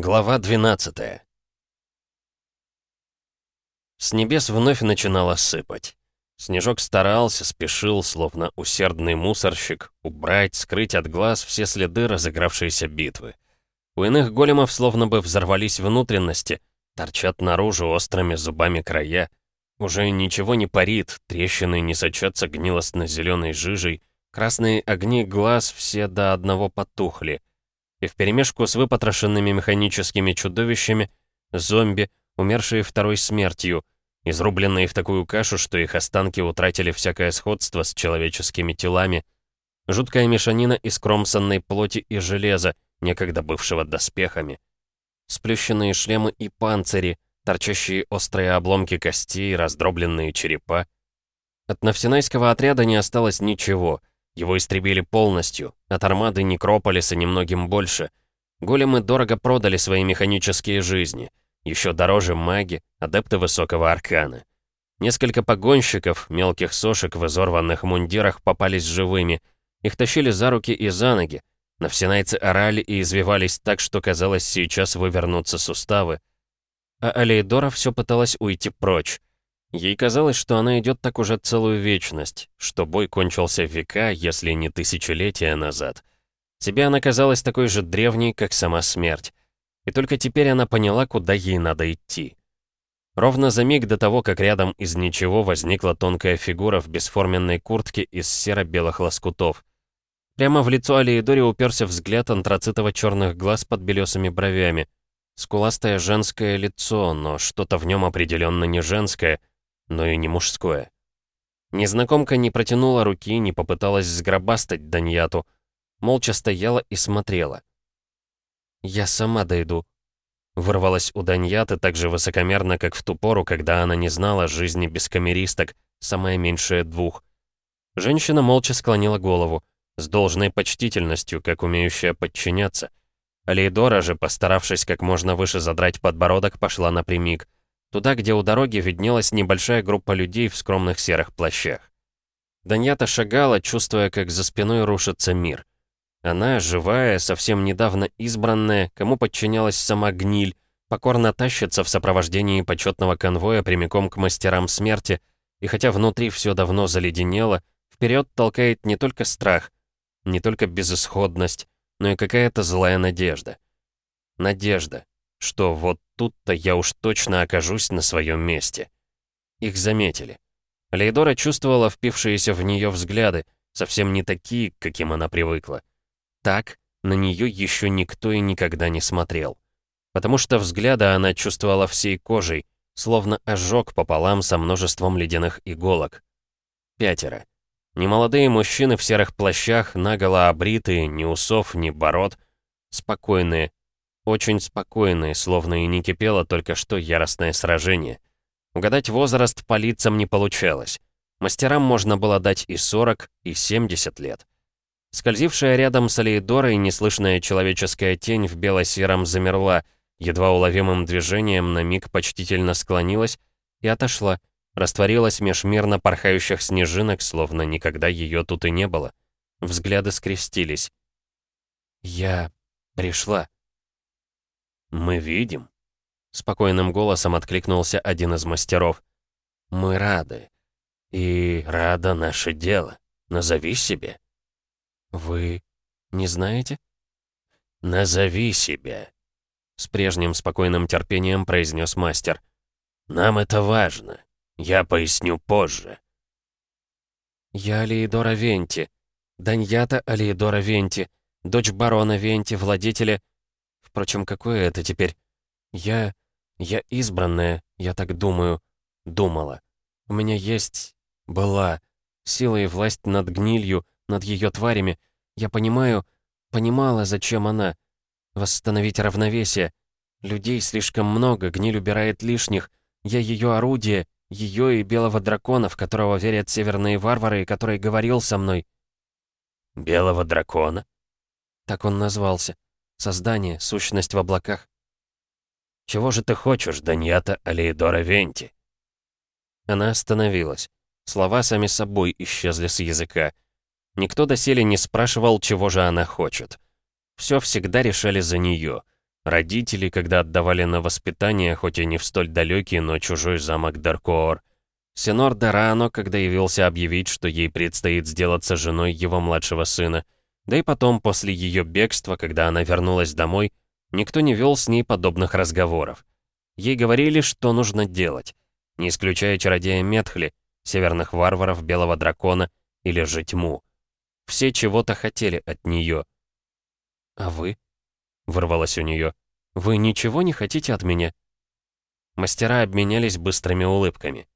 Глава 12 С небес вновь начинало сыпать. Снежок старался, спешил, словно усердный мусорщик, убрать, скрыть от глаз все следы разыгравшейся битвы. У иных големов словно бы взорвались внутренности, торчат наружу острыми зубами края. Уже ничего не парит, трещины не сочатся гнилостно-зеленой жижей, красные огни глаз все до одного потухли. И вперемешку с выпотрошенными механическими чудовищами, зомби, умершие второй смертью — изрубленные в такую кашу, что их останки утратили всякое сходство с человеческими телами. Жуткая мешанина из кромсанной плоти и железа, некогда бывшего доспехами. Сплющенные шлемы и панцири, торчащие острые обломки костей, раздробленные черепа. От Навсинайского отряда не осталось ничего. Его истребили полностью, от армады Некрополиса немногим больше. Големы дорого продали свои механические жизни — еще дороже маги, адепты высокого аркана. Несколько погонщиков, мелких сошек в изорванных мундирах попались живыми. Их тащили за руки и за ноги. Навсенайцы орали и извивались так, что казалось, сейчас вывернутся суставы. А Алейдора все пыталась уйти прочь. Ей казалось, что она идет так уже целую вечность, что бой кончился века, если не тысячелетия назад. Себе она казалась такой же древней, как сама смерть. И только теперь она поняла, куда ей надо идти. Ровно за миг до того, как рядом из ничего возникла тонкая фигура в бесформенной куртке из серо-белых лоскутов. Прямо в лицо Алиедори уперся взгляд антрацитово-черных глаз под белесыми бровями. Скуластое женское лицо, но что-то в нем определенно не женское, но и не мужское. Незнакомка не протянула руки, не попыталась сгробастать Даньяту. Молча стояла и смотрела. «Я сама дойду», — вырвалась у Даньяты так же высокомерно, как в ту пору, когда она не знала жизни без камеристок, самая меньшая двух. Женщина молча склонила голову, с должной почтительностью, как умеющая подчиняться. Алейдора же, постаравшись как можно выше задрать подбородок, пошла напрямик, туда, где у дороги виднелась небольшая группа людей в скромных серых плащах. Даньята шагала, чувствуя, как за спиной рушится мир. Она, живая, совсем недавно избранная, кому подчинялась сама гниль, покорно тащится в сопровождении почетного конвоя прямиком к мастерам смерти, и хотя внутри все давно заледенело, вперед толкает не только страх, не только безысходность, но и какая-то злая надежда. Надежда, что вот тут-то я уж точно окажусь на своем месте. Их заметили. Лейдора чувствовала впившиеся в нее взгляды, совсем не такие, к каким она привыкла. Так на нее еще никто и никогда не смотрел. Потому что взгляда она чувствовала всей кожей, словно ожог пополам со множеством ледяных иголок. Пятеро. Немолодые мужчины в серых плащах, наголо обритые, ни усов, ни бород. Спокойные. Очень спокойные, словно и не кипело только что яростное сражение. Угадать возраст по лицам не получалось. Мастерам можно было дать и 40, и 70 лет. Скользившая рядом с Алейдорой неслышная человеческая тень в бело-сером замерла, едва уловимым движением на миг почтительно склонилась и отошла, растворилась меж мирно порхающих снежинок, словно никогда ее тут и не было. Взгляды скрестились. «Я пришла». «Мы видим», — спокойным голосом откликнулся один из мастеров. «Мы рады. И рада наше дело. Назови себе». «Вы не знаете?» «Назови себя», — с прежним спокойным терпением произнес мастер. «Нам это важно. Я поясню позже». «Я Алиедора Венти, Даньята Алиедора Венти, дочь барона Венти, владетеля... Впрочем, какое это теперь? Я... я избранная, я так думаю, думала. У меня есть... была... сила и власть над гнилью, над ее тварями. Я понимаю, понимала, зачем она. Восстановить равновесие. Людей слишком много, гниль убирает лишних. Я ее орудие, ее и белого дракона, в которого верят северные варвары и который говорил со мной. «Белого дракона?» Так он назвался. Создание, сущность в облаках. «Чего же ты хочешь, Даньята Алейдора Венти?» Она остановилась. Слова сами собой исчезли с языка. Никто доселе не спрашивал, чего же она хочет. Все всегда решали за нее. Родители, когда отдавали на воспитание, хоть и не в столь далекий, но чужой замок Даркоор. Сенор Дорано, когда явился объявить, что ей предстоит сделаться женой его младшего сына. Да и потом, после ее бегства, когда она вернулась домой, никто не вел с ней подобных разговоров. Ей говорили, что нужно делать, не исключая чародея Метхли, северных варваров, белого дракона или же тьму. Все чего-то хотели от нее. «А вы?» — вырвалось у нее. «Вы ничего не хотите от меня?» Мастера обменялись быстрыми улыбками.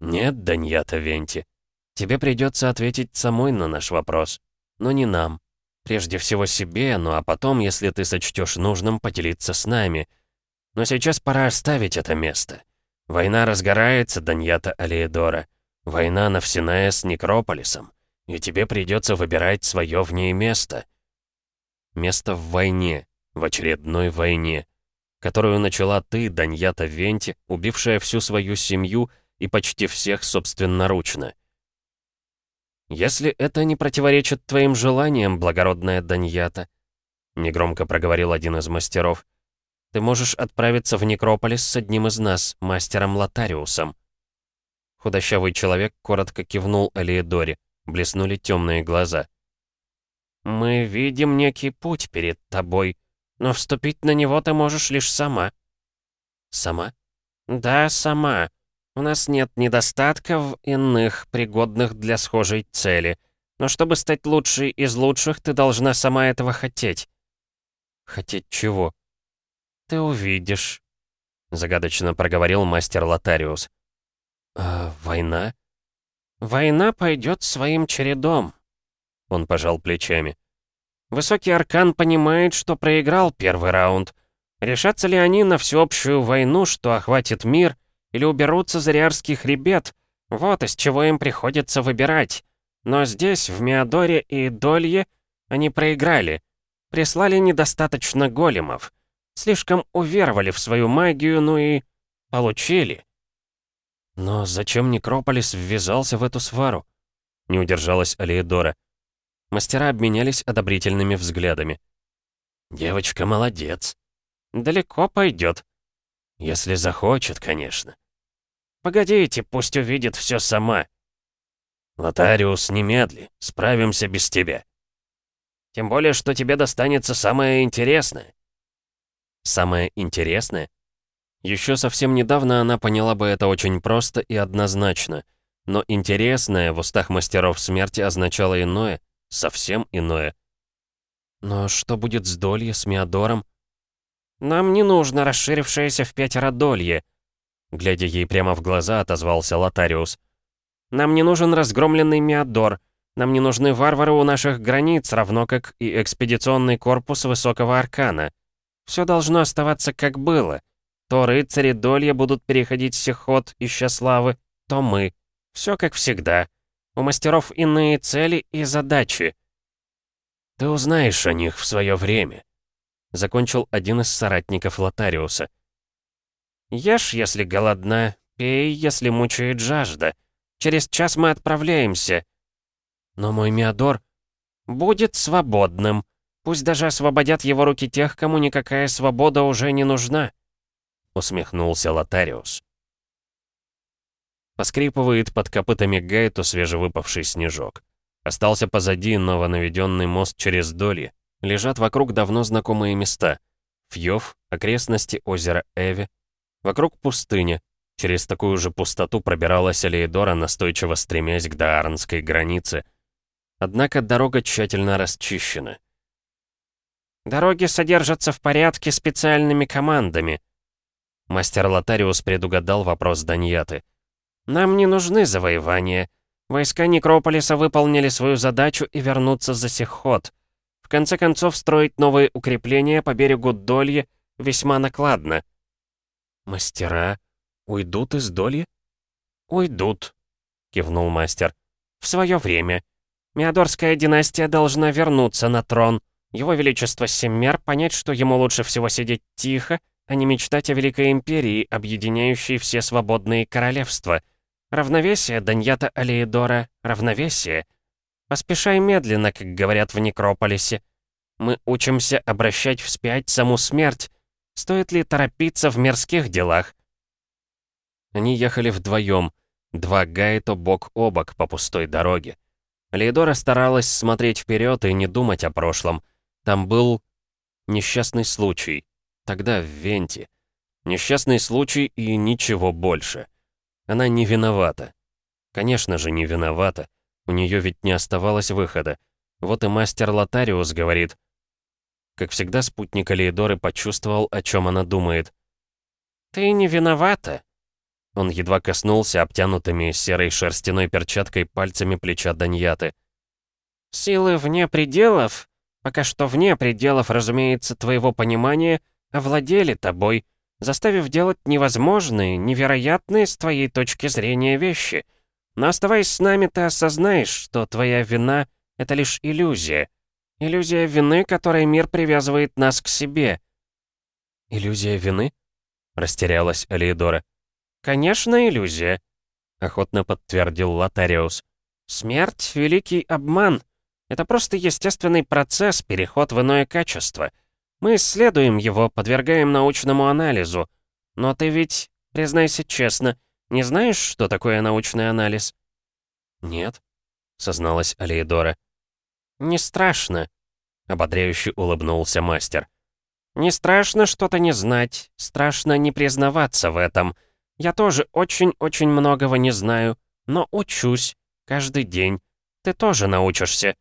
«Нет, Даньята Венти, тебе придется ответить самой на наш вопрос, но не нам. Прежде всего себе, ну а потом, если ты сочтешь нужным, поделиться с нами. Но сейчас пора оставить это место. Война разгорается, Даньята Алиедора. Война Навсиная с Некрополисом. И тебе придется выбирать свое в ней место. Место в войне, в очередной войне, которую начала ты, Даньята Венти, убившая всю свою семью и почти всех собственноручно. «Если это не противоречит твоим желаниям, благородная Даньята», негромко проговорил один из мастеров, ты можешь отправиться в Некрополис с одним из нас, мастером Лотариусом». Худощавый человек коротко кивнул Элиэдоре, блеснули темные глаза. «Мы видим некий путь перед тобой, но вступить на него ты можешь лишь сама». «Сама?» «Да, сама. У нас нет недостатков иных, пригодных для схожей цели. Но чтобы стать лучшей из лучших, ты должна сама этого хотеть». «Хотеть чего?» ты увидишь», — загадочно проговорил мастер Лотариус. «А война?» «Война пойдет своим чередом», — он пожал плечами. «Высокий Аркан понимает, что проиграл первый раунд. Решатся ли они на всеобщую войну, что охватит мир, или уберутся за Риарский хребет? Вот из чего им приходится выбирать. Но здесь, в Миадоре и Долье, они проиграли. Прислали недостаточно големов. Слишком уверовали в свою магию, ну и... получили. Но зачем Некрополис ввязался в эту свару? Не удержалась Алиедора. Мастера обменялись одобрительными взглядами. «Девочка молодец. Далеко пойдет. Если захочет, конечно. Погодите, пусть увидит все сама. Лотариус, немедли, справимся без тебя. Тем более, что тебе достанется самое интересное. Самое интересное? Еще совсем недавно она поняла бы это очень просто и однозначно. Но интересное в устах мастеров смерти означало иное, совсем иное. Но что будет с Долье, с Миадором? «Нам не нужно расширившееся в пятеро Долье», глядя ей прямо в глаза, отозвался Лотариус. «Нам не нужен разгромленный Миадор. Нам не нужны варвары у наших границ, равно как и экспедиционный корпус Высокого Аркана. Все должно оставаться как было. То рыцари Долья будут переходить сихот, ища славы, то мы. Все как всегда. У мастеров иные цели и задачи. Ты узнаешь о них в свое время. Закончил один из соратников Лотариуса. Ешь, если голодна, пей, если мучает жажда. Через час мы отправляемся. Но мой Миадор будет свободным. Пусть даже освободят его руки тех, кому никакая свобода уже не нужна», — усмехнулся Лотариус. Поскрипывает под копытами Гайту свежевыпавший снежок. Остался позади новонаведенный мост через Доли. Лежат вокруг давно знакомые места. Фьев, окрестности озера Эви. Вокруг пустыня. Через такую же пустоту пробиралась Алеидора, настойчиво стремясь к Даарнской границе. Однако дорога тщательно расчищена. Дороги содержатся в порядке специальными командами. Мастер Лотариус предугадал вопрос Даньяты. Нам не нужны завоевания. Войска Некрополиса выполнили свою задачу и вернутся за Сихот. В конце концов, строить новые укрепления по берегу Долье весьма накладно. «Мастера уйдут из Долье?» «Уйдут», — кивнул мастер. «В свое время. Миадорская династия должна вернуться на трон». Его Величество Семмер понять, что ему лучше всего сидеть тихо, а не мечтать о Великой Империи, объединяющей все свободные королевства. Равновесие, Даньята Алиедора, равновесие. Поспешай медленно, как говорят в Некрополисе. Мы учимся обращать вспять саму смерть. Стоит ли торопиться в мирских делах?» Они ехали вдвоем, два гайто бок о бок по пустой дороге. Леидора старалась смотреть вперед и не думать о прошлом. Там был несчастный случай. Тогда в Венте. Несчастный случай и ничего больше. Она не виновата. Конечно же, не виновата. У нее ведь не оставалось выхода. Вот и мастер Лотариус говорит. Как всегда, спутник Алиедоры почувствовал, о чем она думает. «Ты не виновата», он едва коснулся обтянутыми серой шерстяной перчаткой пальцами плеча Даньяты. «Силы вне пределов, пока что вне пределов, разумеется, твоего понимания, овладели тобой, заставив делать невозможные, невероятные с твоей точки зрения вещи. Но оставаясь с нами, ты осознаешь, что твоя вина — это лишь иллюзия. Иллюзия вины, которой мир привязывает нас к себе». «Иллюзия вины?» — растерялась Алиедора. «Конечно, иллюзия», — охотно подтвердил Лотариус. «Смерть — великий обман. Это просто естественный процесс, переход в иное качество. Мы исследуем его, подвергаем научному анализу. Но ты ведь, признайся честно, не знаешь, что такое научный анализ?» «Нет», — созналась Алеидора. «Не страшно», — ободряюще улыбнулся мастер. «Не страшно что-то не знать, страшно не признаваться в этом». Я тоже очень-очень многого не знаю, но учусь. Каждый день. Ты тоже научишься».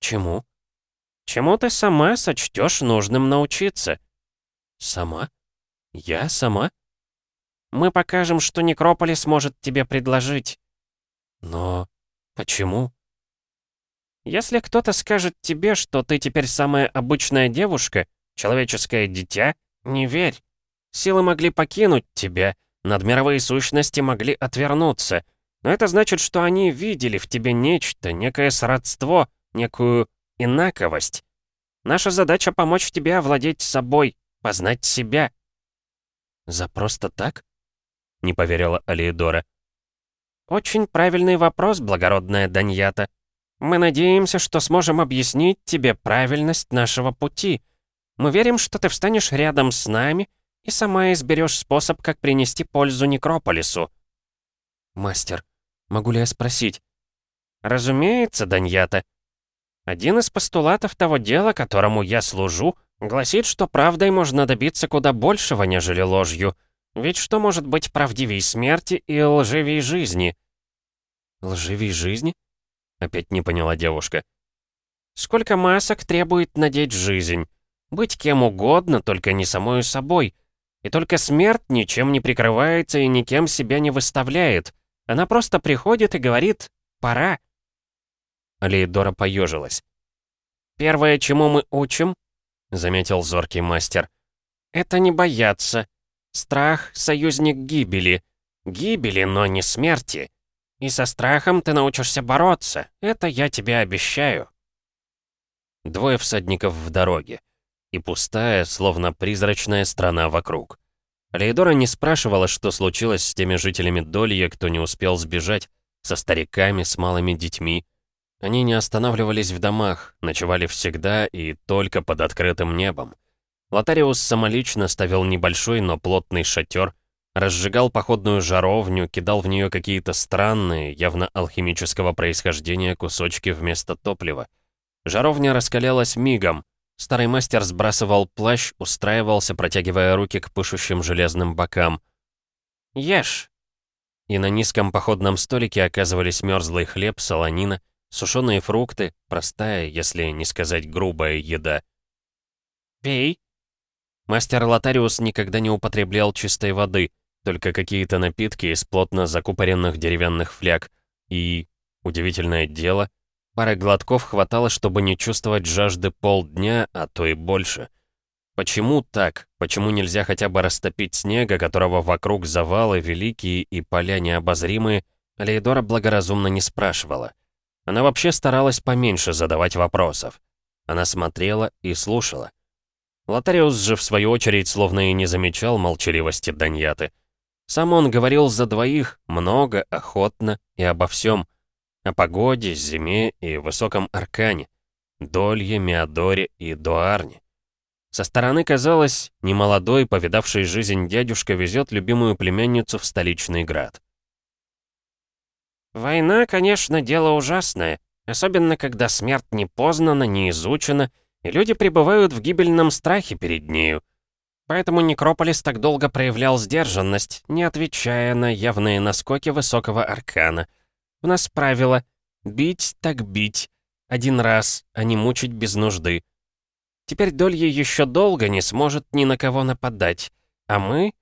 «Чему?» «Чему ты сама сочтешь нужным научиться». «Сама? Я сама?» «Мы покажем, что Некрополис может тебе предложить». «Но почему?» «Если кто-то скажет тебе, что ты теперь самая обычная девушка, человеческое дитя, не верь. Силы могли покинуть тебя, Надмировые сущности могли отвернуться, но это значит, что они видели в тебе нечто, некое сродство, некую инаковость. Наша задача — помочь тебе овладеть собой, познать себя». «За просто так?» — не поверила Алиедора. «Очень правильный вопрос, благородная Даньята. Мы надеемся, что сможем объяснить тебе правильность нашего пути. Мы верим, что ты встанешь рядом с нами и сама изберешь способ, как принести пользу Некрополису». «Мастер, могу ли я спросить?» «Разумеется, Даньята. Один из постулатов того дела, которому я служу, гласит, что правдой можно добиться куда большего, нежели ложью. Ведь что может быть правдивей смерти и лживей жизни?» «Лживей жизни?» — опять не поняла девушка. «Сколько масок требует надеть жизнь? Быть кем угодно, только не самой собой — и только смерть ничем не прикрывается и никем себя не выставляет. Она просто приходит и говорит «пора». Алиедора поежилась. «Первое, чему мы учим», — заметил зоркий мастер, — «это не бояться. Страх — союзник гибели. Гибели, но не смерти. И со страхом ты научишься бороться. Это я тебе обещаю». Двое всадников в дороге и пустая, словно призрачная страна вокруг. Лейдора не спрашивала, что случилось с теми жителями Долья, кто не успел сбежать, со стариками, с малыми детьми. Они не останавливались в домах, ночевали всегда и только под открытым небом. Лотариус самолично ставил небольшой, но плотный шатер, разжигал походную жаровню, кидал в нее какие-то странные, явно алхимического происхождения кусочки вместо топлива. Жаровня раскалялась мигом, Старый мастер сбрасывал плащ, устраивался, протягивая руки к пышущим железным бокам. «Ешь!» И на низком походном столике оказывались мерзлый хлеб, солонина, сушеные фрукты, простая, если не сказать грубая еда. «Пей!» Мастер Лотариус никогда не употреблял чистой воды, только какие-то напитки из плотно закупоренных деревянных фляг. И, удивительное дело, Пары глотков хватало, чтобы не чувствовать жажды полдня, а то и больше. Почему так? Почему нельзя хотя бы растопить снега, которого вокруг завалы великие и поля необозримые, Лейдора благоразумно не спрашивала. Она вообще старалась поменьше задавать вопросов. Она смотрела и слушала. Лотариус же, в свою очередь, словно и не замечал молчаливости Даньяты. Сам он говорил за двоих, много, охотно и обо всем — о погоде, зиме и высоком аркане. Долье, Миадоре и Дуарне. Со стороны казалось, немолодой, повидавший жизнь дядюшка везет любимую племянницу в столичный град. «Война, конечно, дело ужасное, особенно когда смерть не познана, не изучена, и люди пребывают в гибельном страхе перед нею. Поэтому Некрополис так долго проявлял сдержанность, не отвечая на явные наскоки высокого аркана. У нас правило «бить так бить», один раз, а не мучить без нужды. Теперь Долье еще долго не сможет ни на кого нападать. А мы?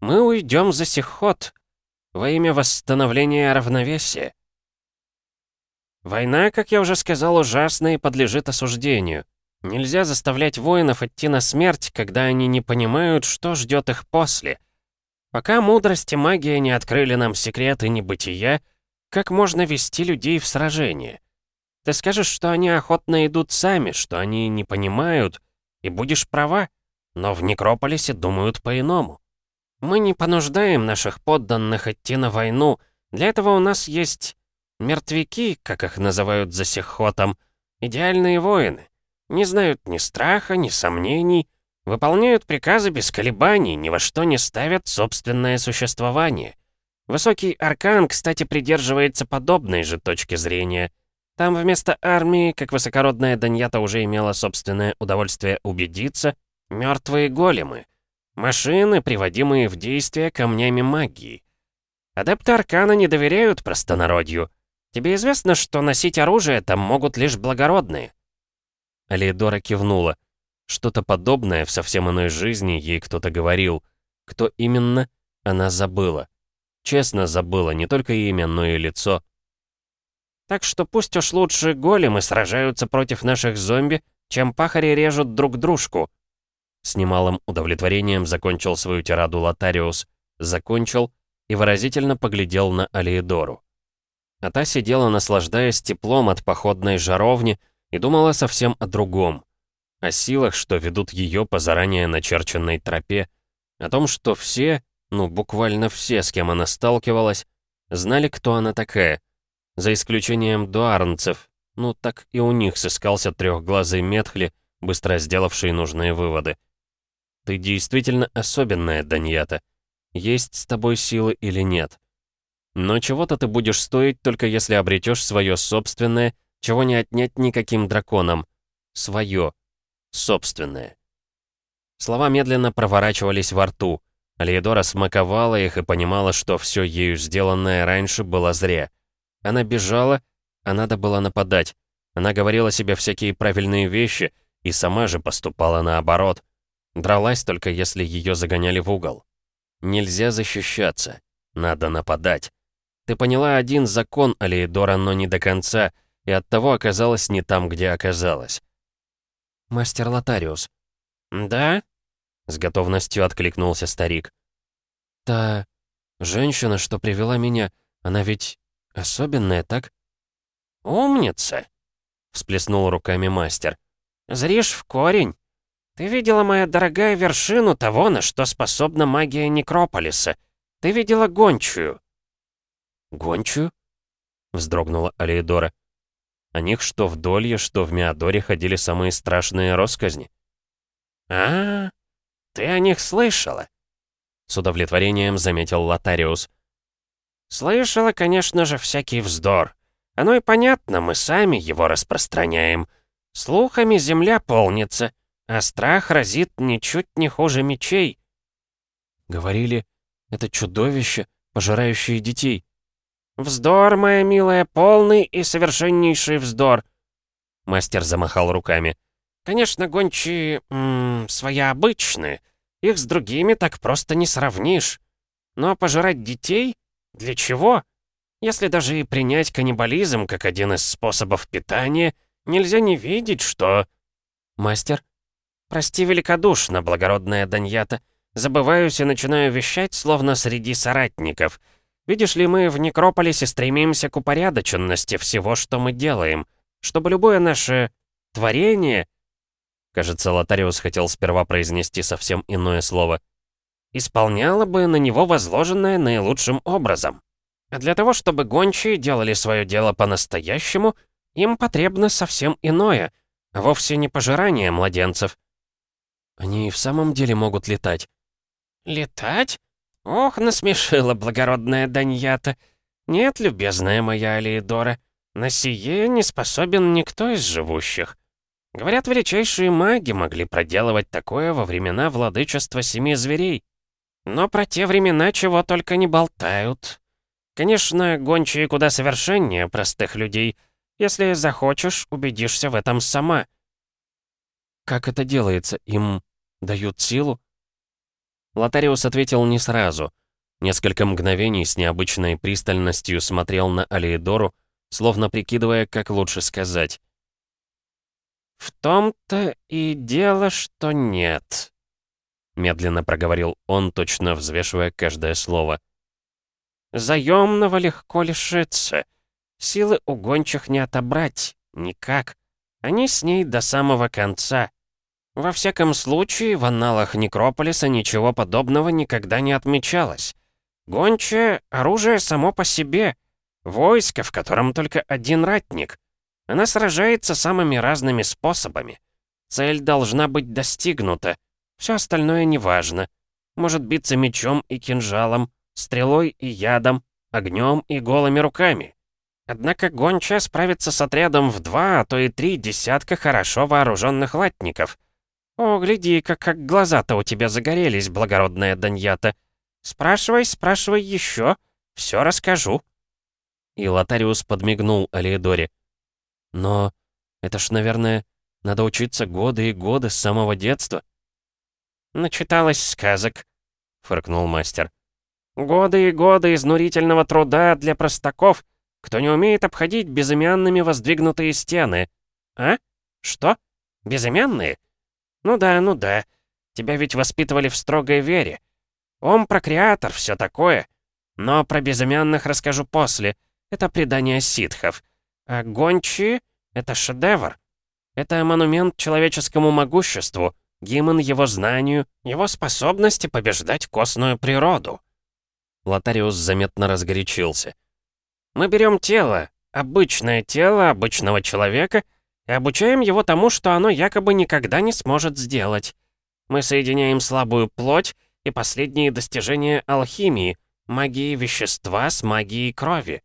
Мы уйдем за Сихот. Во имя восстановления равновесия. Война, как я уже сказал, ужасна и подлежит осуждению. Нельзя заставлять воинов идти на смерть, когда они не понимают, что ждет их после. Пока мудрость и магия не открыли нам секреты небытия, как можно вести людей в сражение? Ты скажешь, что они охотно идут сами, что они не понимают, и будешь права. Но в Некрополисе думают по-иному. Мы не понуждаем наших подданных идти на войну. Для этого у нас есть мертвяки, как их называют за сихотом, идеальные воины. Не знают ни страха, ни сомнений, выполняют приказы без колебаний, ни во что не ставят собственное существование. Высокий аркан, кстати, придерживается подобной же точки зрения. Там вместо армии, как высокородная Даньята уже имела собственное удовольствие убедиться, мертвые големы. Машины, приводимые в действие камнями магии. Адепты Аркана не доверяют простонародью. Тебе известно, что носить оружие там могут лишь благородные?» Алиедора кивнула. Что-то подобное в совсем иной жизни ей кто-то говорил. Кто именно, она забыла. Честно забыла не только имя, но и лицо. Так что пусть уж лучше големы сражаются против наших зомби, чем пахари режут друг дружку». С немалым удовлетворением закончил свою тираду Лотариус, закончил и выразительно поглядел на Алиедору. А та сидела, наслаждаясь теплом от походной жаровни, и думала совсем о другом. О силах, что ведут ее по заранее начерченной тропе, о том, что все, ну буквально все, с кем она сталкивалась, знали, кто она такая — за исключением дуарнцев. Ну, так и у них сыскался трехглазый Метхли, быстро сделавший нужные выводы. Ты действительно особенная, Даньята. Есть с тобой силы или нет. Но чего-то ты будешь стоить, только если обретешь свое собственное, чего не отнять никаким драконам. Свое. Собственное. Слова медленно проворачивались во рту. Алиедора смаковала их и понимала, что все ею сделанное раньше было зря. Она бежала, а надо было нападать. Она говорила себе всякие правильные вещи и сама же поступала наоборот. Дралась только, если ее загоняли в угол. Нельзя защищаться. Надо нападать. Ты поняла один закон Алиедора, но не до конца, и оттого оказалась не там, где оказалась. «Мастер Лотариус». «Да?» — с готовностью откликнулся старик. «Та женщина, что привела меня, она ведь Особенная, так? «Умница!» — всплеснул руками мастер. «Зришь в корень. Ты видела, моя дорогая, вершину того, на что способна магия Некрополиса. Ты видела гончую». «Гончую?» — вздрогнула Алейдора. «О них что в Долье, что в Миадоре ходили самые страшные росказни». А, -а, ты о них слышала?» С удовлетворением заметил Лотариус. Слышала, конечно же, всякий вздор. Оно и понятно, мы сами его распространяем. Слухами земля полнится, а страх разит ничуть не хуже мечей. Говорили, это чудовище, пожирающее детей. Вздор, моя милая, полный и совершеннейший вздор. Мастер замахал руками. Конечно, гончие, -м, своеобычные. Их с другими так просто не сравнишь. Но пожирать детей для чего? Если даже и принять каннибализм как один из способов питания, нельзя не видеть, что... Мастер? Прости великодушно, благородная Даньята. Забываюсь и начинаю вещать, словно среди соратников. Видишь ли, мы в Некрополисе стремимся к упорядоченности всего, что мы делаем, чтобы любое наше творение... Кажется, Лотариус хотел сперва произнести совсем иное слово исполняла бы на него возложенное наилучшим образом. А для того, чтобы гончие делали свое дело по-настоящему, им потребно совсем иное, а вовсе не пожирание младенцев». «Они и в самом деле могут летать?» «Летать? Ох, насмешила благородная Даньята. Нет, любезная моя Алиедора, на сие не способен никто из живущих. Говорят, величайшие маги могли проделывать такое во времена владычества семи зверей. Но про те времена чего только не болтают. Конечно, гончие куда совершеннее простых людей. Если захочешь, убедишься в этом сама. Как это делается? Им дают силу? Лотариус ответил не сразу. Несколько мгновений с необычной пристальностью смотрел на Алиедору, словно прикидывая, как лучше сказать. «В том-то и дело, что нет», — медленно проговорил он, точно взвешивая каждое слово. «Заемного легко лишиться. Силы у гончих не отобрать. Никак. Они с ней до самого конца. Во всяком случае, в аналах Некрополиса ничего подобного никогда не отмечалось. Гончая — оружие само по себе. Войско, в котором только один ратник. Она сражается самыми разными способами. Цель должна быть достигнута. Все остальное неважно. Может биться мечом и кинжалом, стрелой и ядом, огнем и голыми руками. Однако гончая справится с отрядом в два, а то и три десятка хорошо вооруженных латников — «О, гляди-ка, как глаза-то у тебя загорелись, благородная Даньята. Спрашивай, спрашивай еще, все расскажу». И Лотариус подмигнул Алиэдоре. «Но это ж, наверное, надо учиться годы и годы с самого детства». «Начиталась сказок», — фыркнул мастер. «Годы и годы изнурительного труда для простаков, кто не умеет обходить безымянными воздвигнутые стены. А? Что? Безымянные? «Ну да, ну да. Тебя ведь воспитывали в строгой вере. Он прокреатор, все такое. Но про безымянных расскажу после. Это предание ситхов. А гончие — это шедевр. Это монумент человеческому могуществу, гимн его знанию, его способности побеждать костную природу». Лотариус заметно разгорячился. «Мы берем тело, обычное тело обычного человека — и обучаем его тому, что оно якобы никогда не сможет сделать. Мы соединяем слабую плоть и последние достижения алхимии, магии вещества с магией крови.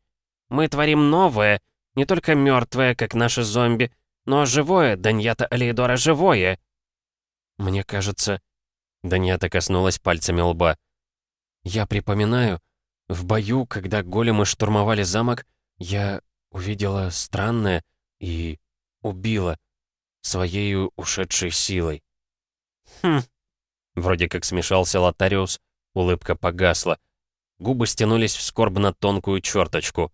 Мы творим новое, не только мертвое, как наши зомби, но живое, Даньята Алейдора, живое. Мне кажется... Даньята коснулась пальцами лба. Я припоминаю, в бою, когда големы штурмовали замок, я увидела странное и убила. Своей ушедшей силой. Хм. Вроде как смешался Лотариус, улыбка погасла. Губы стянулись в скорбно тонкую черточку.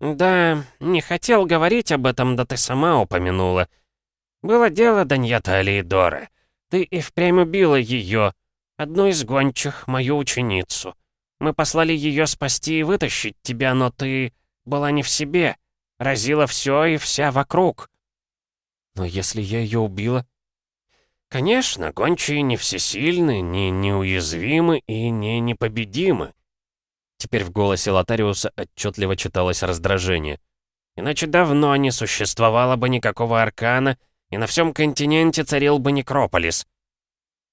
«Да, не хотел говорить об этом, да ты сама упомянула. Было дело, Даньята Алиедора. Ты и впрямь убила ее, одну из гончих, мою ученицу. Мы послали ее спасти и вытащить тебя, но ты была не в себе. Разила все и вся вокруг. Но если я ее убила? Конечно, гончие не всесильны, не неуязвимы и не непобедимы. Теперь в голосе Лотариуса отчетливо читалось раздражение. Иначе давно не существовало бы никакого аркана, и на всем континенте царил бы некрополис.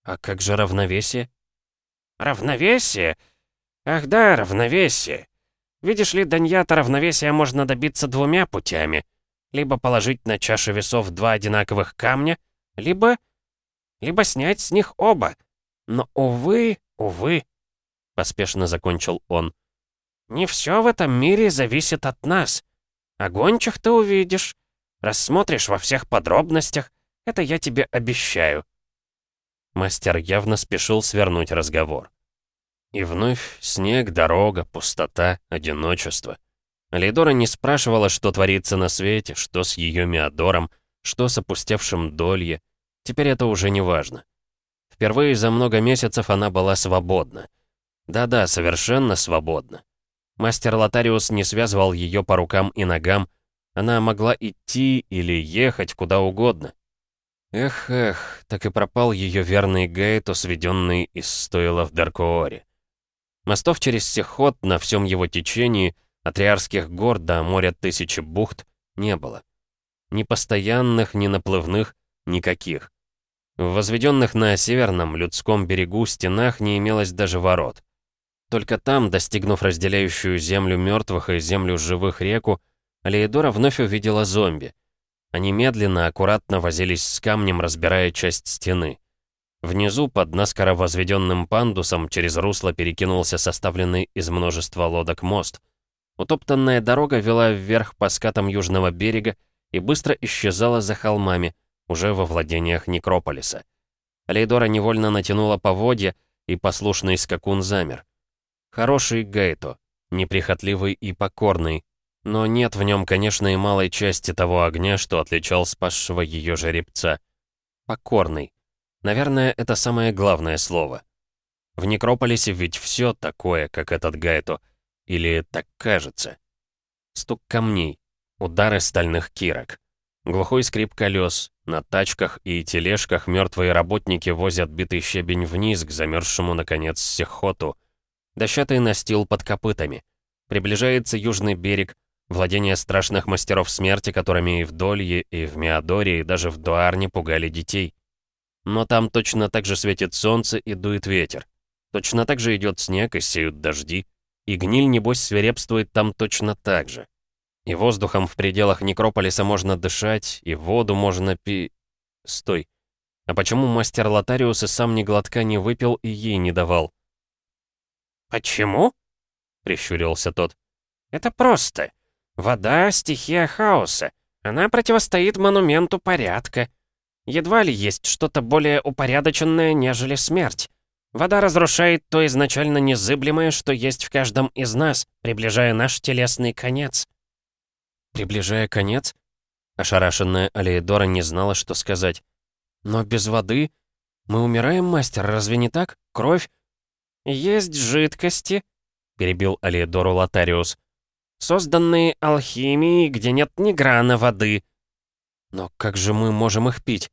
А как же равновесие? Равновесие? Ах да, равновесие. Видишь ли, Даньята равновесия можно добиться двумя путями. Либо положить на чашу весов два одинаковых камня, либо... либо снять с них оба. Но, увы, увы, — поспешно закончил он, — не все в этом мире зависит от нас. Огончих ты увидишь, рассмотришь во всех подробностях, это я тебе обещаю. Мастер явно спешил свернуть разговор. И вновь снег, дорога, пустота, одиночество. Лейдора не спрашивала, что творится на свете, что с ее Миадором, что с опустевшим Долье. Теперь это уже не важно. Впервые за много месяцев она была свободна. Да-да, совершенно свободна. Мастер Лотариус не связывал ее по рукам и ногам. Она могла идти или ехать куда угодно. Эх-эх, так и пропал ее верный Гейто, сведенный из стойла в Даркооре. Мостов через Сихот на всем его течении, от Риарских гор до моря тысячи бухт, не было. Ни постоянных, ни наплывных, никаких. В возведенных на северном людском берегу стенах не имелось даже ворот. Только там, достигнув разделяющую землю мертвых и землю живых реку, Алеидора вновь увидела зомби. Они медленно, аккуратно возились с камнем, разбирая часть стены. Внизу, под наскоро возведенным пандусом, через русло перекинулся составленный из множества лодок мост. Утоптанная дорога вела вверх по скатам южного берега и быстро исчезала за холмами, уже во владениях Некрополиса. Лейдора невольно натянула поводья, и послушный скакун замер. Хороший Гайто, неприхотливый и покорный, но нет в нем, конечно, и малой части того огня, что отличал спасшего ее жеребца. Покорный. Наверное, это самое главное слово. В Некрополисе ведь все такое, как этот Гайто. Или так кажется. Стук камней, удары стальных кирок. Глухой скрип колес. На тачках и тележках мертвые работники возят битый щебень вниз к замерзшему, наконец, сехоту. Дощатый настил под копытами. Приближается южный берег, владение страшных мастеров смерти, которыми и в Долье, и в Меадоре, и даже в Дуарне пугали детей. Но там точно так же светит солнце и дует ветер. Точно так же идет снег и сеют дожди. И гниль, небось, свирепствует там точно так же. И воздухом в пределах некрополиса можно дышать, и воду можно пи... Стой. А почему мастер Лотариус и сам ни глотка не выпил и ей не давал? «Почему?» — прищурился тот. «Это просто. Вода — стихия хаоса. Она противостоит монументу порядка. Едва ли есть что-то более упорядоченное, нежели смерть. Вода разрушает то изначально незыблемое, что есть в каждом из нас, приближая наш телесный конец. Приближая конец? Ошарашенная Алеидора не знала, что сказать. Но без воды? Мы умираем, мастер, разве не так? Кровь? Есть жидкости, перебил Алеидору Лотариус. Созданные алхимией, где нет ни грана воды. Но как же мы можем их пить?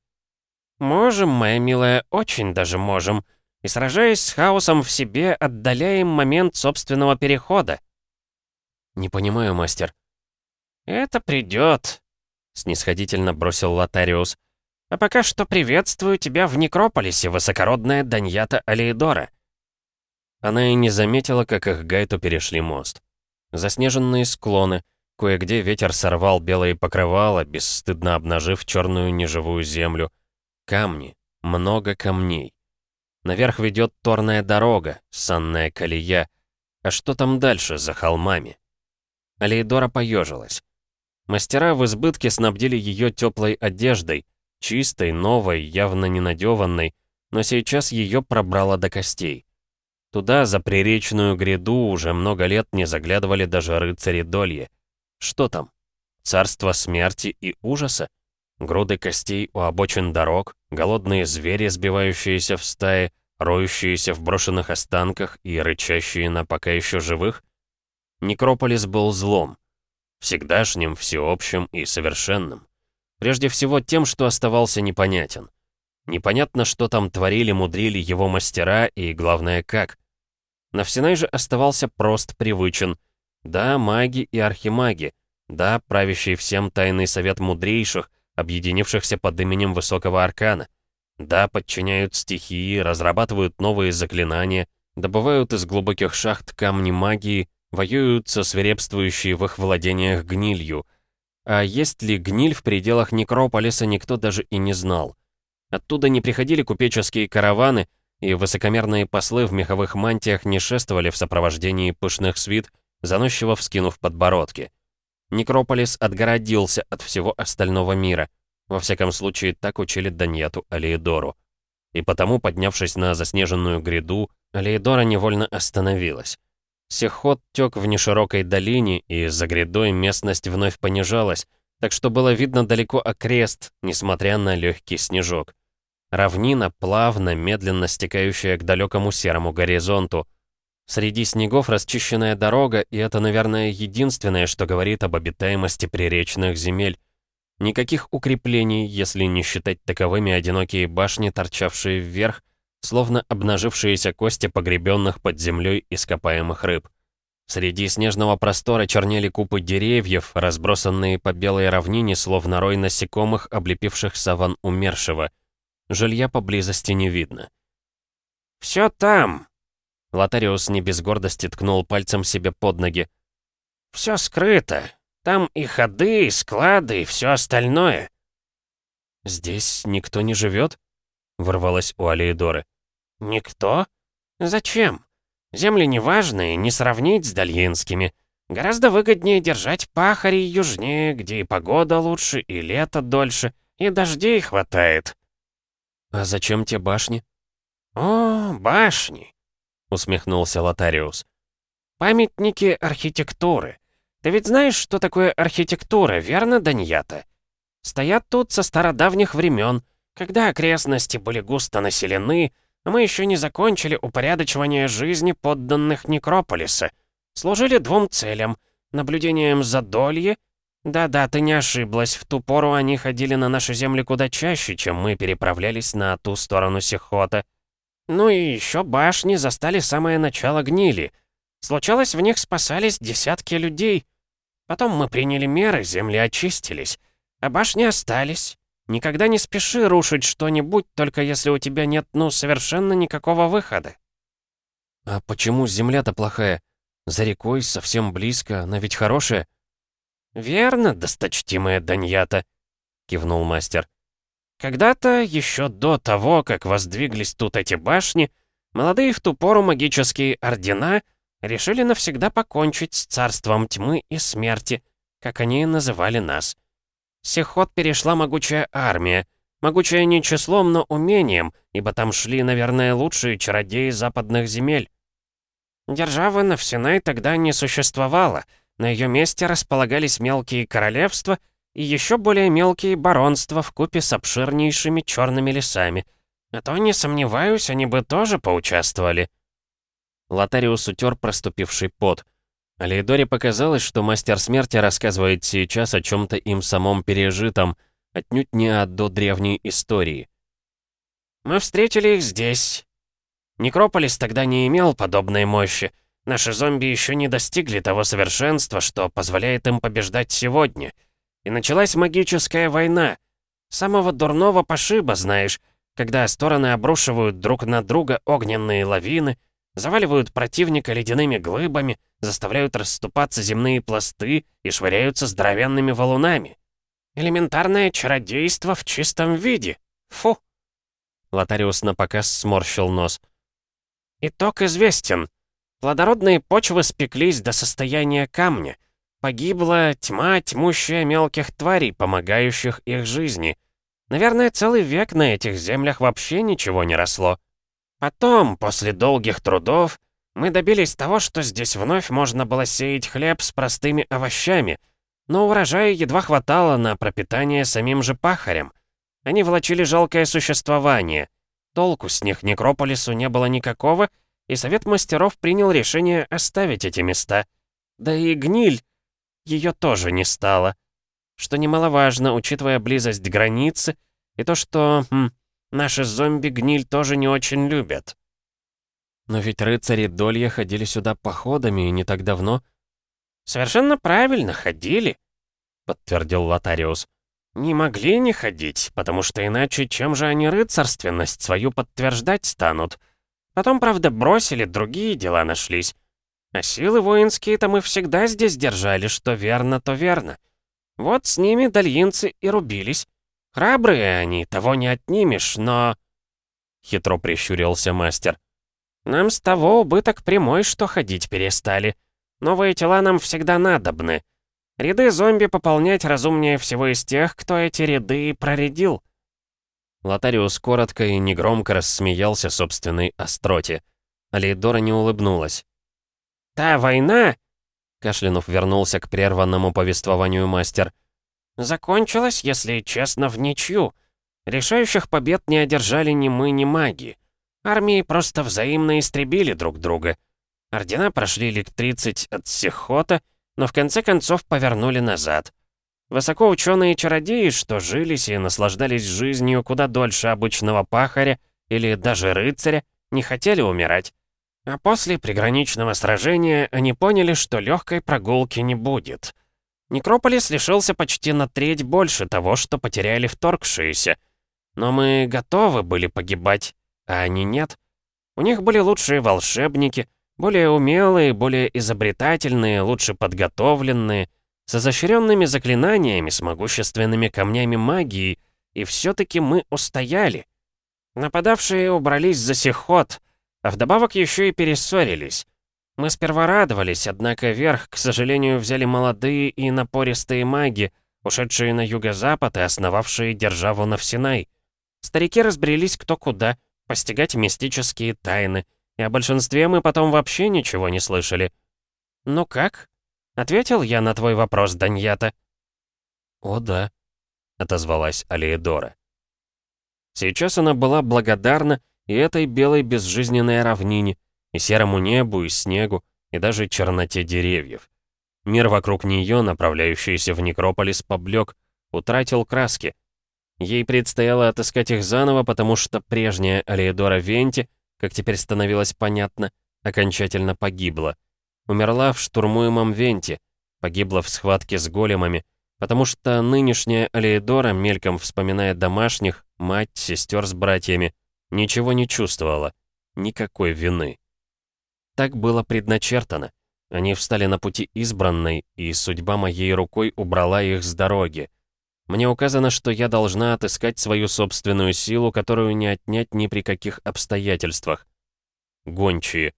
Можем, моя милая, очень даже можем. И сражаясь с хаосом в себе, отдаляем момент собственного перехода. Не понимаю, мастер. «Это придет», — снисходительно бросил Лотариус. «А пока что приветствую тебя в Некрополисе, высокородная Даньята Алиедора». Она и не заметила, как их гайту перешли мост. Заснеженные склоны, кое-где ветер сорвал белые покрывала, бесстыдно обнажив черную неживую землю. Камни, много камней. Наверх ведет торная дорога, санная колея. А что там дальше, за холмами? Алейдора поежилась. Мастера в избытке снабдили ее теплой одеждой, чистой, новой, явно не надеванной, но сейчас ее пробрало до костей. Туда, за приречную гряду, уже много лет не заглядывали даже рыцари Долье. Что там? Царство смерти и ужаса? Груды костей у обочин дорог, голодные звери, сбивающиеся в стаи, роющиеся в брошенных останках и рычащие на пока еще живых? Некрополис был злом всегдашним, всеобщим и совершенным. Прежде всего тем, что оставался непонятен. Непонятно, что там творили, мудрили его мастера и, главное, как. Навсенай же оставался прост, привычен. Да, маги и архимаги. Да, правящий всем тайный совет мудрейших, объединившихся под именем Высокого Аркана. Да, подчиняют стихии, разрабатывают новые заклинания, добывают из глубоких шахт камни магии, Воюют со свирепствующей в их владениях гнилью. А есть ли гниль в пределах Некрополиса, никто даже и не знал. Оттуда не приходили купеческие караваны, и высокомерные послы в меховых мантиях не шествовали в сопровождении пышных свит, заносчиво вскинув подбородки. Некрополис отгородился от всего остального мира. Во всяком случае, так учили Даньяту Алиедору. И потому, поднявшись на заснеженную гряду, Алиедора невольно остановилась. Сехот тек в неширокой долине, и за грядой местность вновь понижалась, так что было видно далеко окрест, несмотря на легкий снежок. Равнина, плавно, медленно стекающая к далекому серому горизонту. Среди снегов расчищенная дорога, и это, наверное, единственное, что говорит об обитаемости приречных земель. Никаких укреплений, если не считать таковыми одинокие башни, торчавшие вверх, словно обнажившиеся кости погребенных под землей ископаемых рыб. Среди снежного простора чернели купы деревьев, разбросанные по белой равнине, словно рой насекомых, облепивших саван умершего. Жилья поблизости не видно. «Всё там!» Лотариус не без гордости ткнул пальцем себе под ноги. «Всё скрыто. Там и ходы, и склады, и всё остальное». «Здесь никто не живёт?» — ворвалась у Алиедоры. «Никто? Зачем? Земли неважные, не сравнить с дальинскими. Гораздо выгоднее держать пахарей южнее, где и погода лучше, и лето дольше, и дождей хватает». «А зачем те башни?» «О, башни!» — усмехнулся Лотариус. «Памятники архитектуры. Ты ведь знаешь, что такое архитектура, верно, Даньята? Стоят тут со стародавних времен, когда окрестности были густо населены, а мы еще не закончили упорядочивание жизни подданных Некрополиса. Служили двум целям — наблюдением за долье. Да-да, ты не ошиблась, в ту пору они ходили на наши земли куда чаще, чем мы переправлялись на ту сторону Сихота. Ну и еще башни застали самое начало гнили. Случалось, в них спасались десятки людей. Потом мы приняли меры, земли очистились. А башни остались. Никогда не спеши рушить что-нибудь, только если у тебя нет, ну, совершенно никакого выхода. А почему земля-то плохая? За рекой, совсем близко, она ведь хорошая. Верно, досточтимая Даньята, кивнул мастер. Когда-то, еще до того, как воздвиглись тут эти башни, молодые в ту пору магические ордена решили навсегда покончить с царством тьмы и смерти, как они называли нас. Сихот перешла могучая армия, могучая не числом, но умением, ибо там шли, наверное, лучшие чародеи западных земель. Державы Навсинай тогда не существовало, на ее месте располагались мелкие королевства — и еще более мелкие баронства в купе с обширнейшими черными лесами. А то, не сомневаюсь, они бы тоже поучаствовали. Лотариус утер проступивший пот. Алейдоре показалось, что мастер смерти рассказывает сейчас о чем-то им самом пережитом, отнюдь не о до древней истории. «Мы встретили их здесь. Некрополис тогда не имел подобной мощи. Наши зомби еще не достигли того совершенства, что позволяет им побеждать сегодня». И началась магическая война. Самого дурного пошиба, знаешь, когда стороны обрушивают друг на друга огненные лавины, заваливают противника ледяными глыбами, заставляют расступаться земные пласты и швыряются здоровенными валунами. Элементарное чародейство в чистом виде. Фу. Лотариус напоказ сморщил нос. Итог известен. Плодородные почвы спеклись до состояния камня — Погибла тьма, тьмущая мелких тварей, помогающих их жизни. Наверное, целый век на этих землях вообще ничего не росло. Потом, после долгих трудов, мы добились того, что здесь вновь можно было сеять хлеб с простыми овощами, но урожая едва хватало на пропитание самим же пахарям. Они влачили жалкое существование. Толку с них некрополису не было никакого, и Совет мастеров принял решение оставить эти места. Да и гниль, ее тоже не стало. Что немаловажно, учитывая близость границы и то, что хм, наши зомби-гниль тоже не очень любят. Но ведь рыцари Долья ходили сюда походами и не так давно. «Совершенно правильно, ходили», — подтвердил Лотариус. «Не могли не ходить, потому что иначе чем же они рыцарственность свою подтверждать станут? Потом, правда, бросили, другие дела нашлись. А силы воинские-то мы всегда здесь держали, что верно, то верно. Вот с ними дальинцы и рубились. Храбрые они, того не отнимешь, но...» Хитро прищурился мастер. «Нам с того убыток прямой, что ходить перестали. Новые тела нам всегда надобны. Ряды зомби пополнять разумнее всего из тех, кто эти ряды проредил». Лотариус коротко и негромко рассмеялся собственной остроте. Алейдора не улыбнулась. «Та война...» Кашлянув вернулся к прерванному повествованию мастер. «Закончилась, если честно, в ничью. Решающих побед не одержали ни мы, ни маги. Армии просто взаимно истребили друг друга. Ордена прошли лик 30 от Сихота, но в конце концов повернули назад. Высокоученые чародеи, что жились и наслаждались жизнью куда дольше обычного пахаря или даже рыцаря, не хотели умирать. А после приграничного сражения они поняли, что легкой прогулки не будет. Некрополис лишился почти на треть больше того, что потеряли вторгшиеся. Но мы готовы были погибать, а они нет. У них были лучшие волшебники, более умелые, более изобретательные, лучше подготовленные, с изощренными заклинаниями, с могущественными камнями магии, и все-таки мы устояли. Нападавшие убрались за сихот, а вдобавок еще и перессорились. Мы сперва радовались, однако верх, к сожалению, взяли молодые и напористые маги, ушедшие на юго-запад и основавшие державу Навсинай. Старики разбрелись кто куда, постигать мистические тайны, и о большинстве мы потом вообще ничего не слышали. «Ну как?» — ответил я на твой вопрос, Даньята. «О да», — отозвалась Алиедора. Сейчас она была благодарна и этой белой безжизненной равнине, и серому небу, и снегу, и даже черноте деревьев. Мир вокруг нее, направляющийся в некрополис, поблек, утратил краски. Ей предстояло отыскать их заново, потому что прежняя Алеидора Венти, как теперь становилось понятно, окончательно погибла. Умерла в штурмуемом Венте, погибла в схватке с големами, потому что нынешняя Алеидора, мельком вспоминая домашних, мать, сестер с братьями, ничего не чувствовала, никакой вины. Так было предначертано. Они встали на пути избранной, и судьба моей рукой убрала их с дороги. Мне указано, что я должна отыскать свою собственную силу, которую не отнять ни при каких обстоятельствах. Гончие.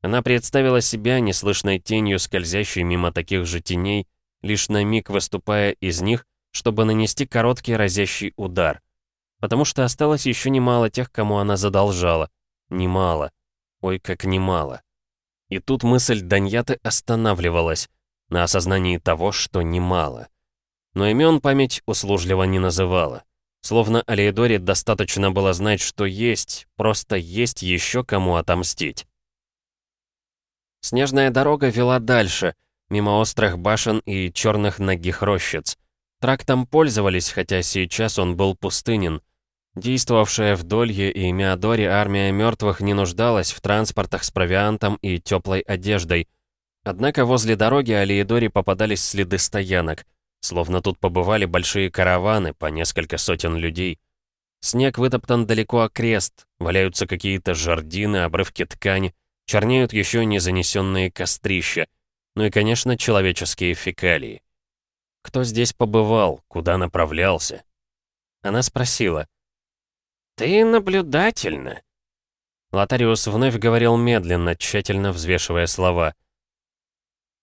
Она представила себя неслышной тенью, скользящей мимо таких же теней, лишь на миг выступая из них, чтобы нанести короткий разящий удар. Потому что осталось еще немало тех, кому она задолжала. Немало. Ой, как немало. И тут мысль Даньяты останавливалась на осознании того, что немало. Но имен память услужливо не называла. Словно Алиэдоре достаточно было знать, что есть, просто есть еще кому отомстить. Снежная дорога вела дальше, мимо острых башен и черных ногих рощиц. Трактом пользовались, хотя сейчас он был пустынен — Действовавшая в Долье и Меодоре армия мертвых не нуждалась в транспортах с провиантом и теплой одеждой. Однако возле дороги Алиедоре попадались следы стоянок, словно тут побывали большие караваны по несколько сотен людей. Снег вытоптан далеко окрест, валяются какие-то жардины, обрывки ткани, чернеют еще не занесенные кострища, ну и, конечно, человеческие фекалии. Кто здесь побывал, куда направлялся? Она спросила. «Ты наблюдательна». Лотариус вновь говорил медленно, тщательно взвешивая слова.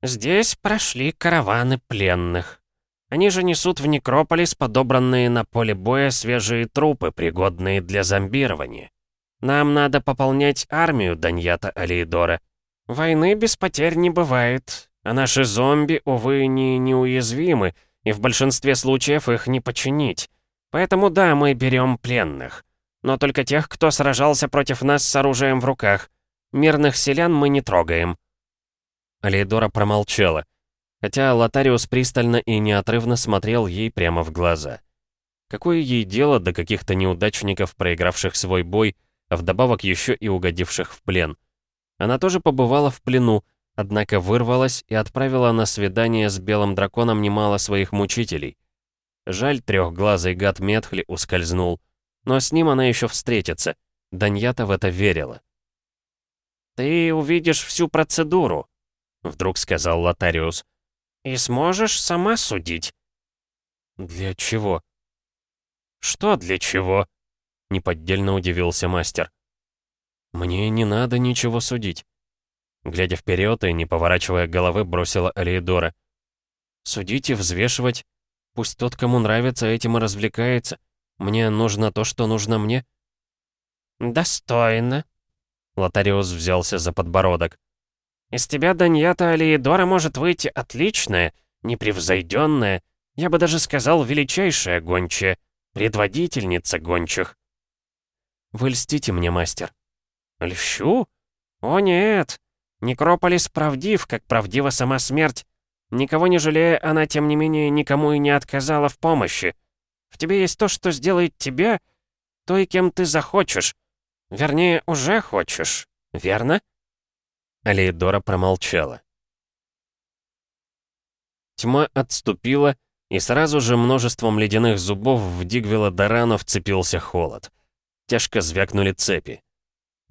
«Здесь прошли караваны пленных. Они же несут в некрополис подобранные на поле боя свежие трупы, пригодные для зомбирования. Нам надо пополнять армию Даньята Алиидора. Войны без потерь не бывает, а наши зомби, увы, не неуязвимы, и в большинстве случаев их не починить. Поэтому да, мы берем пленных но только тех, кто сражался против нас с оружием в руках. Мирных селян мы не трогаем». Алейдора промолчала, хотя Лотариус пристально и неотрывно смотрел ей прямо в глаза. Какое ей дело до каких-то неудачников, проигравших свой бой, а вдобавок еще и угодивших в плен? Она тоже побывала в плену, однако вырвалась и отправила на свидание с белым драконом немало своих мучителей. Жаль, трехглазый гад Метхли ускользнул. Но с ним она еще встретится. Даньята в это верила. «Ты увидишь всю процедуру», — вдруг сказал Лотариус. «И сможешь сама судить». «Для чего?» «Что для чего?» — неподдельно удивился мастер. «Мне не надо ничего судить». Глядя вперед и не поворачивая головы, бросила Алиедора. «Судить и взвешивать. Пусть тот, кому нравится, этим и развлекается. Мне нужно то, что нужно мне». «Достойно», — Лотариус взялся за подбородок. «Из тебя, Даньята Алиедора, может выйти отличная, непревзойденная, я бы даже сказал, величайшая гончая, предводительница гончих». «Вы льстите мне, мастер». «Льщу? О нет! Некрополис правдив, как правдива сама смерть. Никого не жалея, она, тем не менее, никому и не отказала в помощи. В тебе есть то, что сделает тебя той, кем ты захочешь. Вернее, уже хочешь. Верно? Алейдора промолчала. Тьма отступила, и сразу же множеством ледяных зубов в Дигвела Дорану вцепился холод. Тяжко звякнули цепи.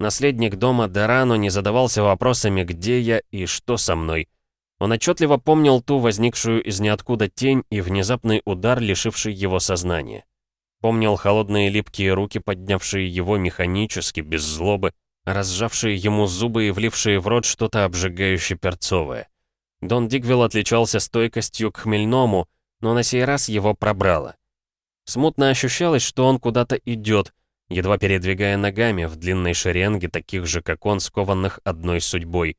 Наследник дома Дорану не задавался вопросами, где я и что со мной. Он отчетливо помнил ту возникшую из ниоткуда тень и внезапный удар, лишивший его сознания. Помнил холодные липкие руки, поднявшие его механически, без злобы, разжавшие ему зубы и влившие в рот что-то обжигающе перцовое. Дон Дигвилл отличался стойкостью к хмельному, но на сей раз его пробрало. Смутно ощущалось, что он куда-то идет, едва передвигая ногами в длинной шеренге таких же, как он, скованных одной судьбой.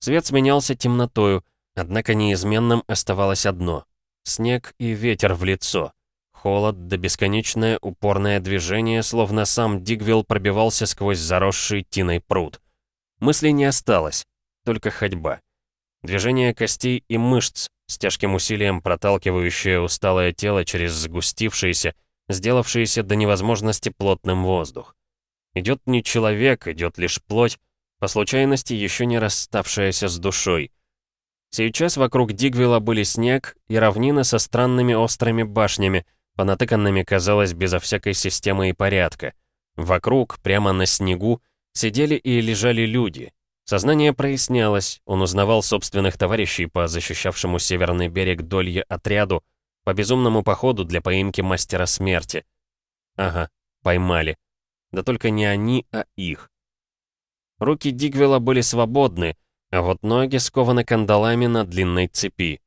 Свет сменялся темнотою, однако неизменным оставалось одно — снег и ветер в лицо. Холод да бесконечное упорное движение, словно сам Дигвилл пробивался сквозь заросший тиной пруд. Мыслей не осталось, только ходьба. Движение костей и мышц, с тяжким усилием проталкивающее усталое тело через сгустившийся, сделавшийся до невозможности плотным воздух. Идет не человек, идет лишь плоть, по случайности еще не расставшаяся с душой. Сейчас вокруг Дигвилла были снег и равнины со странными острыми башнями, понатыканными, казалось, безо всякой системы и порядка. Вокруг, прямо на снегу, сидели и лежали люди, Сознание прояснялось, он узнавал собственных товарищей по защищавшему северный берег Долье отряду, по безумному походу для поимки мастера смерти. Ага, поймали. Да только не они, а их. Руки Дигвела были свободны, а вот ноги скованы кандалами на длинной цепи.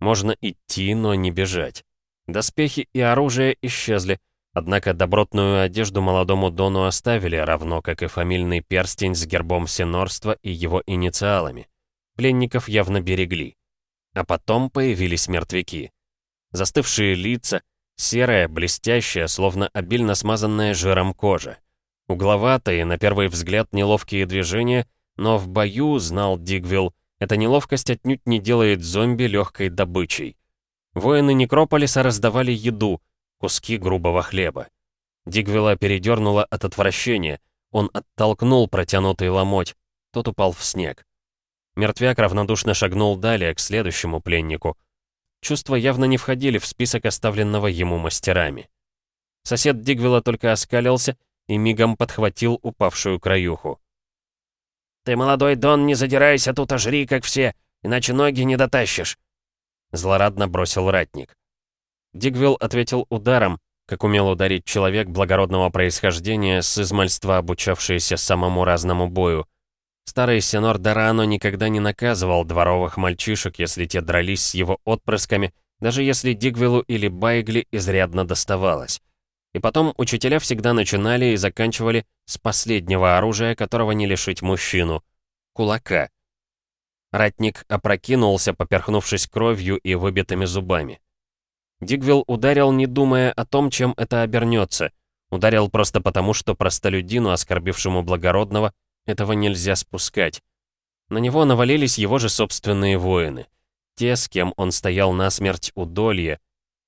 Можно идти, но не бежать. Доспехи и оружие исчезли, Однако добротную одежду молодому Дону оставили, равно как и фамильный перстень с гербом сенорства и его инициалами. Пленников явно берегли. А потом появились мертвяки. Застывшие лица, серая, блестящая, словно обильно смазанная жиром кожа. Угловатые, на первый взгляд, неловкие движения, но в бою, знал Дигвилл, эта неловкость отнюдь не делает зомби легкой добычей. Воины Некрополиса раздавали еду — куски грубого хлеба. Дигвела передернула от отвращения. Он оттолкнул протянутый ломоть. Тот упал в снег. Мертвяк равнодушно шагнул далее, к следующему пленнику. Чувства явно не входили в список оставленного ему мастерами. Сосед Дигвела только оскалился и мигом подхватил упавшую краюху. «Ты, молодой Дон, не задирайся тут, а жри, как все, иначе ноги не дотащишь!» Злорадно бросил ратник. Дигвилл ответил ударом, как умел ударить человек благородного происхождения с измальства обучавшийся самому разному бою. Старый Сенор Дорано никогда не наказывал дворовых мальчишек, если те дрались с его отпрысками, даже если Дигвиллу или Байгли изрядно доставалось. И потом учителя всегда начинали и заканчивали с последнего оружия, которого не лишить мужчину — кулака. Ратник опрокинулся, поперхнувшись кровью и выбитыми зубами. Дигвилл ударил, не думая о том, чем это обернется. Ударил просто потому, что простолюдину, оскорбившему благородного, этого нельзя спускать. На него навалились его же собственные воины. Те, с кем он стоял насмерть у Долья,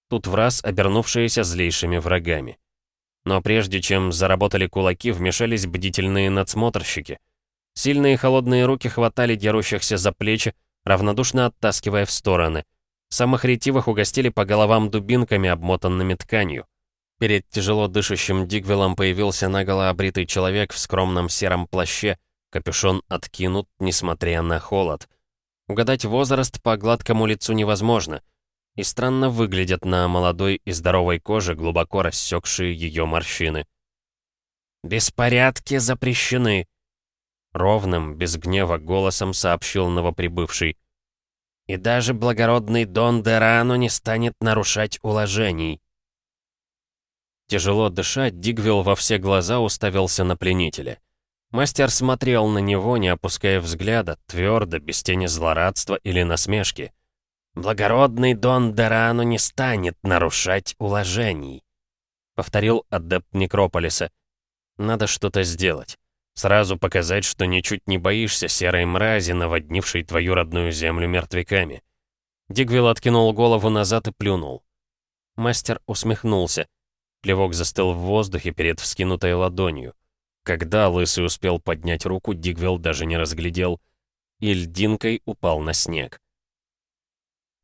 тут в раз обернувшиеся злейшими врагами. Но прежде чем заработали кулаки, вмешались бдительные надсмотрщики. Сильные холодные руки хватали дерущихся за плечи, равнодушно оттаскивая в стороны — Самых ретивых угостили по головам дубинками, обмотанными тканью. Перед тяжело дышащим Дигвелом появился наголо обритый человек в скромном сером плаще, капюшон откинут, несмотря на холод. Угадать возраст по гладкому лицу невозможно, и странно выглядят на молодой и здоровой коже глубоко рассекшие ее морщины. «Беспорядки запрещены», — ровным, без гнева голосом сообщил новоприбывший. И даже благородный Дон Дерано не станет нарушать уложений. Тяжело дыша, Дигвилл во все глаза уставился на пленителя. Мастер смотрел на него, не опуская взгляда, твердо, без тени злорадства или насмешки. «Благородный Дон Дерано не станет нарушать уложений», — повторил адепт Некрополиса. «Надо что-то сделать». Сразу показать, что ничуть не боишься серой мрази, наводнившей твою родную землю мертвяками. Дигвилл откинул голову назад и плюнул. Мастер усмехнулся. Плевок застыл в воздухе перед вскинутой ладонью. Когда Лысый успел поднять руку, Дигвилл даже не разглядел. и льдинкой упал на снег.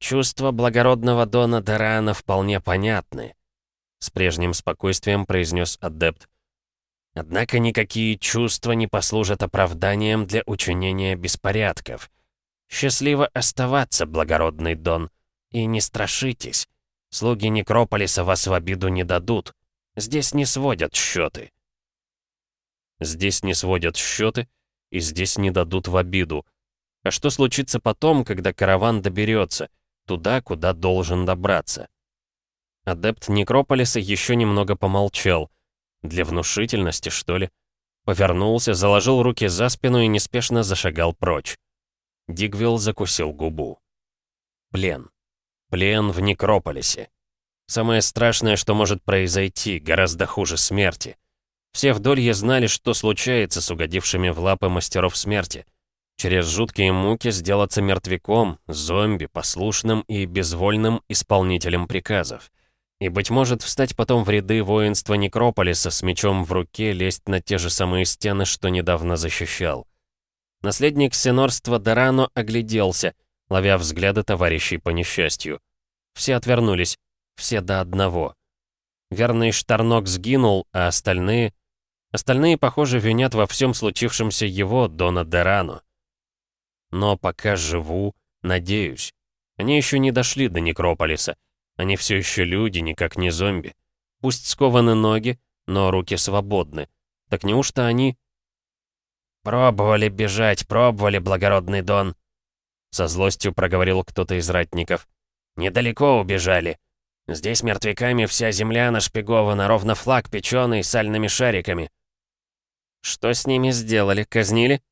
«Чувства благородного Дона Дорана вполне понятны», — с прежним спокойствием произнес адепт. «Однако никакие чувства не послужат оправданием для учинения беспорядков. Счастливо оставаться, благородный Дон, и не страшитесь. Слуги Некрополиса вас в обиду не дадут. Здесь не сводят счеты». «Здесь не сводят счеты, и здесь не дадут в обиду. А что случится потом, когда караван доберется?» туда, куда должен добраться. Адепт Некрополиса еще немного помолчал. Для внушительности, что ли? Повернулся, заложил руки за спину и неспешно зашагал прочь. Дигвилл закусил губу. Плен. Плен в Некрополисе. Самое страшное, что может произойти, гораздо хуже смерти. Все вдолье знали, что случается с угодившими в лапы мастеров смерти. Через жуткие муки сделаться мертвяком, зомби, послушным и безвольным исполнителем приказов. И, быть может, встать потом в ряды воинства Некрополиса с мечом в руке, лезть на те же самые стены, что недавно защищал. Наследник сенорства Дорано огляделся, ловя взгляды товарищей по несчастью. Все отвернулись, все до одного. Верный Штарнок сгинул, а остальные... Остальные, похоже, винят во всем случившемся его, Дона Дорано. Но пока живу, надеюсь. Они еще не дошли до Некрополиса. Они все еще люди, никак не зомби. Пусть скованы ноги, но руки свободны. Так неужто они... «Пробовали бежать, пробовали, благородный Дон!» Со злостью проговорил кто-то из ратников. «Недалеко убежали. Здесь мертвяками вся земля нашпигована, ровно флаг печеный, сальными шариками». «Что с ними сделали? Казнили?»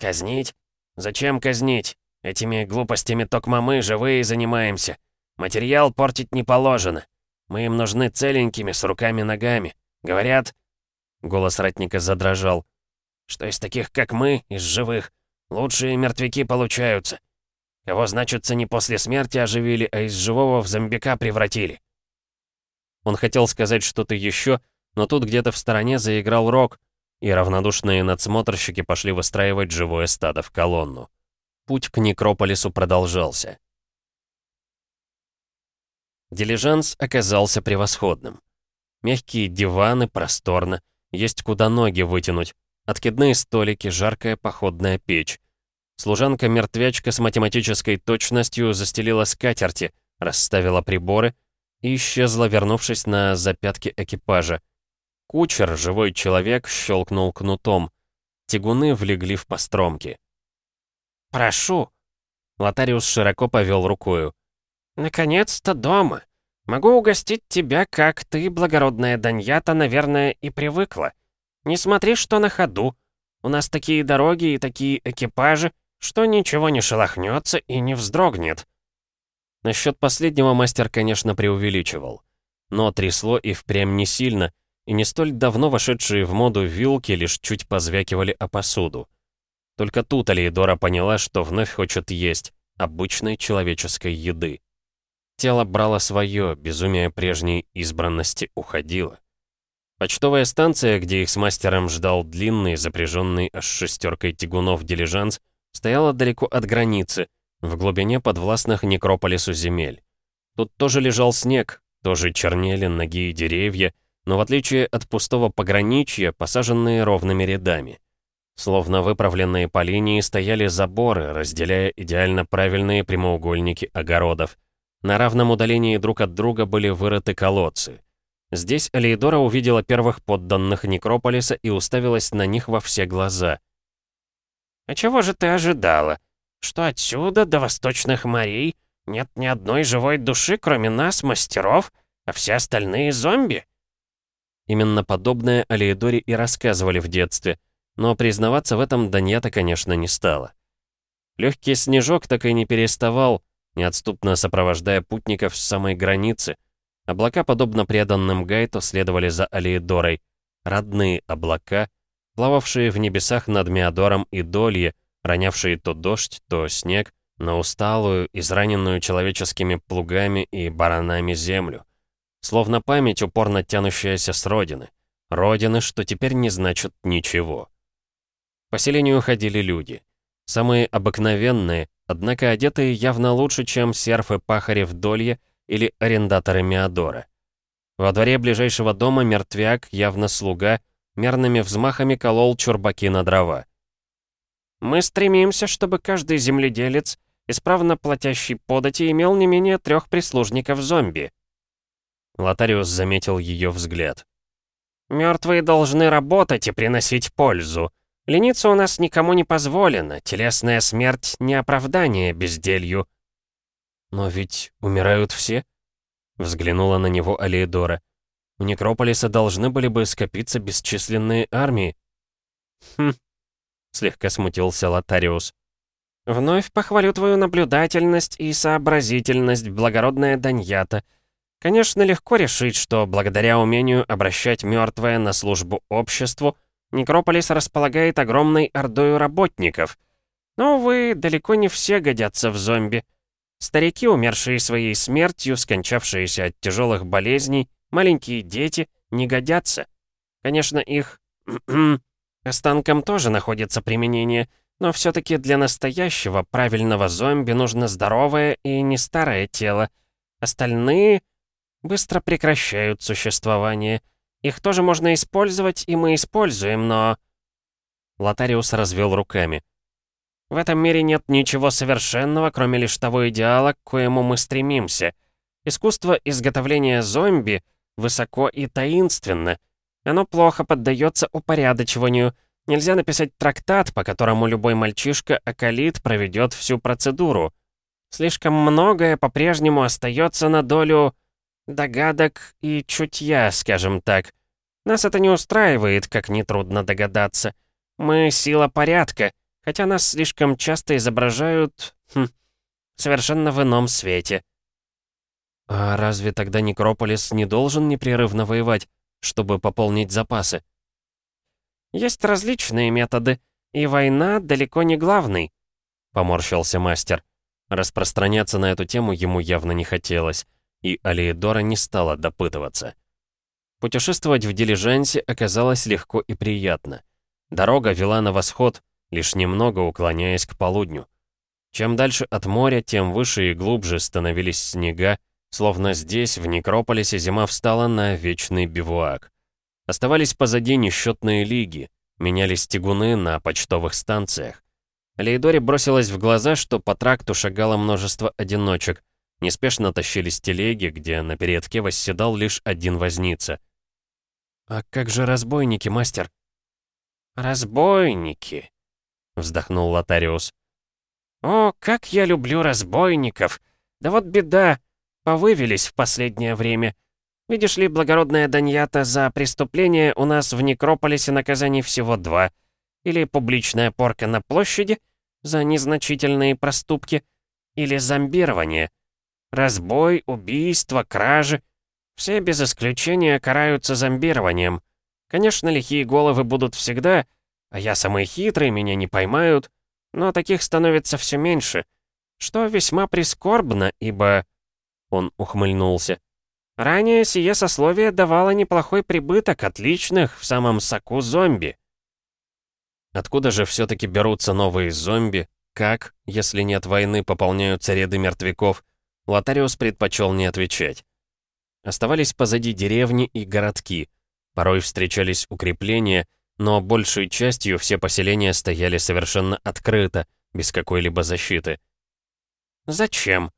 «Казнить? Зачем казнить? Этими глупостями токмо мы, живые, занимаемся. Материал портить не положено. Мы им нужны целенькими, с руками-ногами. Говорят...» Голос ратника задрожал. «Что из таких, как мы, из живых, лучшие мертвяки получаются. Кого, значится, не после смерти оживили, а из живого в зомбика превратили». Он хотел сказать что-то еще, но тут где-то в стороне заиграл рок, и равнодушные надсмотрщики пошли выстраивать живое стадо в колонну. Путь к Некрополису продолжался. Дилижанс оказался превосходным. Мягкие диваны, просторно, есть куда ноги вытянуть, откидные столики, жаркая походная печь. Служанка-мертвячка с математической точностью застелила скатерти, расставила приборы и исчезла, вернувшись на запятки экипажа, Кучер, живой человек, щелкнул кнутом. Тягуны влегли в постромки. «Прошу!» Лотариус широко повел рукою. «Наконец-то дома. Могу угостить тебя, как ты, благородная Даньята, наверное, и привыкла. Не смотри, что на ходу. У нас такие дороги и такие экипажи, что ничего не шелохнется и не вздрогнет». Насчет последнего мастер, конечно, преувеличивал. Но трясло и впрямь не сильно, и не столь давно вошедшие в моду вилки лишь чуть позвякивали о посуду. Только тут Алиедора поняла, что вновь хочет есть обычной человеческой еды. Тело брало свое, безумие прежней избранности уходило. Почтовая станция, где их с мастером ждал длинный, запряженный аж шестеркой тягунов дилижанс, стояла далеко от границы, в глубине подвластных некрополису земель. Тут тоже лежал снег, тоже чернели ноги и деревья, но в отличие от пустого пограничья, посаженные ровными рядами. Словно выправленные по линии стояли заборы, разделяя идеально правильные прямоугольники огородов. На равном удалении друг от друга были вырыты колодцы. Здесь Алейдора увидела первых подданных Некрополиса и уставилась на них во все глаза. «А чего же ты ожидала? Что отсюда, до восточных морей, нет ни одной живой души, кроме нас, мастеров, а все остальные зомби?» Именно подобное Алиэдоре и рассказывали в детстве, но признаваться в этом Даньята, конечно, не стала. Легкий снежок так и не переставал, неотступно сопровождая путников с самой границы. Облака, подобно преданным Гайту, следовали за Алиэдорой. Родные облака, плававшие в небесах над Меодором и Долье, ронявшие то дождь, то снег, на усталую, израненную человеческими плугами и баранами землю. Словно память, упорно тянущаяся с родины. Родины, что теперь не значит ничего. По селению ходили люди. Самые обыкновенные, однако одетые явно лучше, чем серфы-пахари в Долье или арендаторы Миадора. Во дворе ближайшего дома мертвяк, явно слуга, мерными взмахами колол чурбаки на дрова. «Мы стремимся, чтобы каждый земледелец, исправно платящий подати, имел не менее трех прислужников-зомби». Лотариус заметил ее взгляд. «Мертвые должны работать и приносить пользу. Лениться у нас никому не позволено, телесная смерть — не оправдание безделью». «Но ведь умирают все?» Взглянула на него Алиэдора. «У Некрополиса должны были бы скопиться бесчисленные армии». «Хм», — слегка смутился Лотариус. «Вновь похвалю твою наблюдательность и сообразительность, благородная Даньята. Конечно, легко решить, что благодаря умению обращать мертвое на службу обществу — Некрополис располагает огромной ордою работников. Но, увы, далеко не все годятся в зомби. Старики, умершие своей смертью, скончавшиеся от тяжелых болезней, маленькие дети, не годятся. Конечно, их останкам тоже находится применение, но все-таки для настоящего правильного зомби нужно здоровое и не старое тело. Остальные быстро прекращают существование — их тоже можно использовать, и мы используем, но...» Лотариус развел руками. «В этом мире нет ничего совершенного, кроме лишь того идеала, к коему мы стремимся. Искусство изготовления зомби высоко и таинственно. Оно плохо поддается упорядочиванию. Нельзя написать трактат, по которому любой мальчишка околит проведет всю процедуру. Слишком многое по-прежнему остается на долю догадок и чутья, скажем так. Нас это не устраивает, как нетрудно догадаться. Мы сила порядка, хотя нас слишком часто изображают... Хм, совершенно в ином свете. А разве тогда Некрополис не должен непрерывно воевать, чтобы пополнить запасы? Есть различные методы, и война далеко не главный, поморщился мастер. Распространяться на эту тему ему явно не хотелось и Алиедора не стала допытываться. Путешествовать в дилижансе оказалось легко и приятно. Дорога вела на восход, лишь немного уклоняясь к полудню. Чем дальше от моря, тем выше и глубже становились снега, словно здесь, в Некрополисе, зима встала на вечный бивуак. Оставались позади несчетные лиги, менялись тягуны на почтовых станциях. Лейдоре бросилось в глаза, что по тракту шагало множество одиночек, Неспешно тащились телеги, где на передке восседал лишь один возница. «А как же разбойники, мастер?» «Разбойники», — вздохнул Лотариус. «О, как я люблю разбойников! Да вот беда, повывелись в последнее время. Видишь ли, благородная Даньята, за преступление у нас в Некрополисе наказаний всего два. Или публичная порка на площади за незначительные проступки, или зомбирование. Разбой, убийство, кражи. Все без исключения караются зомбированием. Конечно, лихие головы будут всегда, а я самый хитрый, меня не поймают, но таких становится все меньше, что весьма прискорбно, ибо...» Он ухмыльнулся. «Ранее сие сословие давало неплохой прибыток отличных в самом соку зомби». Откуда же все-таки берутся новые зомби? Как, если нет войны, пополняются ряды мертвяков? Лотариус предпочел не отвечать. Оставались позади деревни и городки. Порой встречались укрепления, но большей частью все поселения стояли совершенно открыто, без какой-либо защиты. «Зачем?» —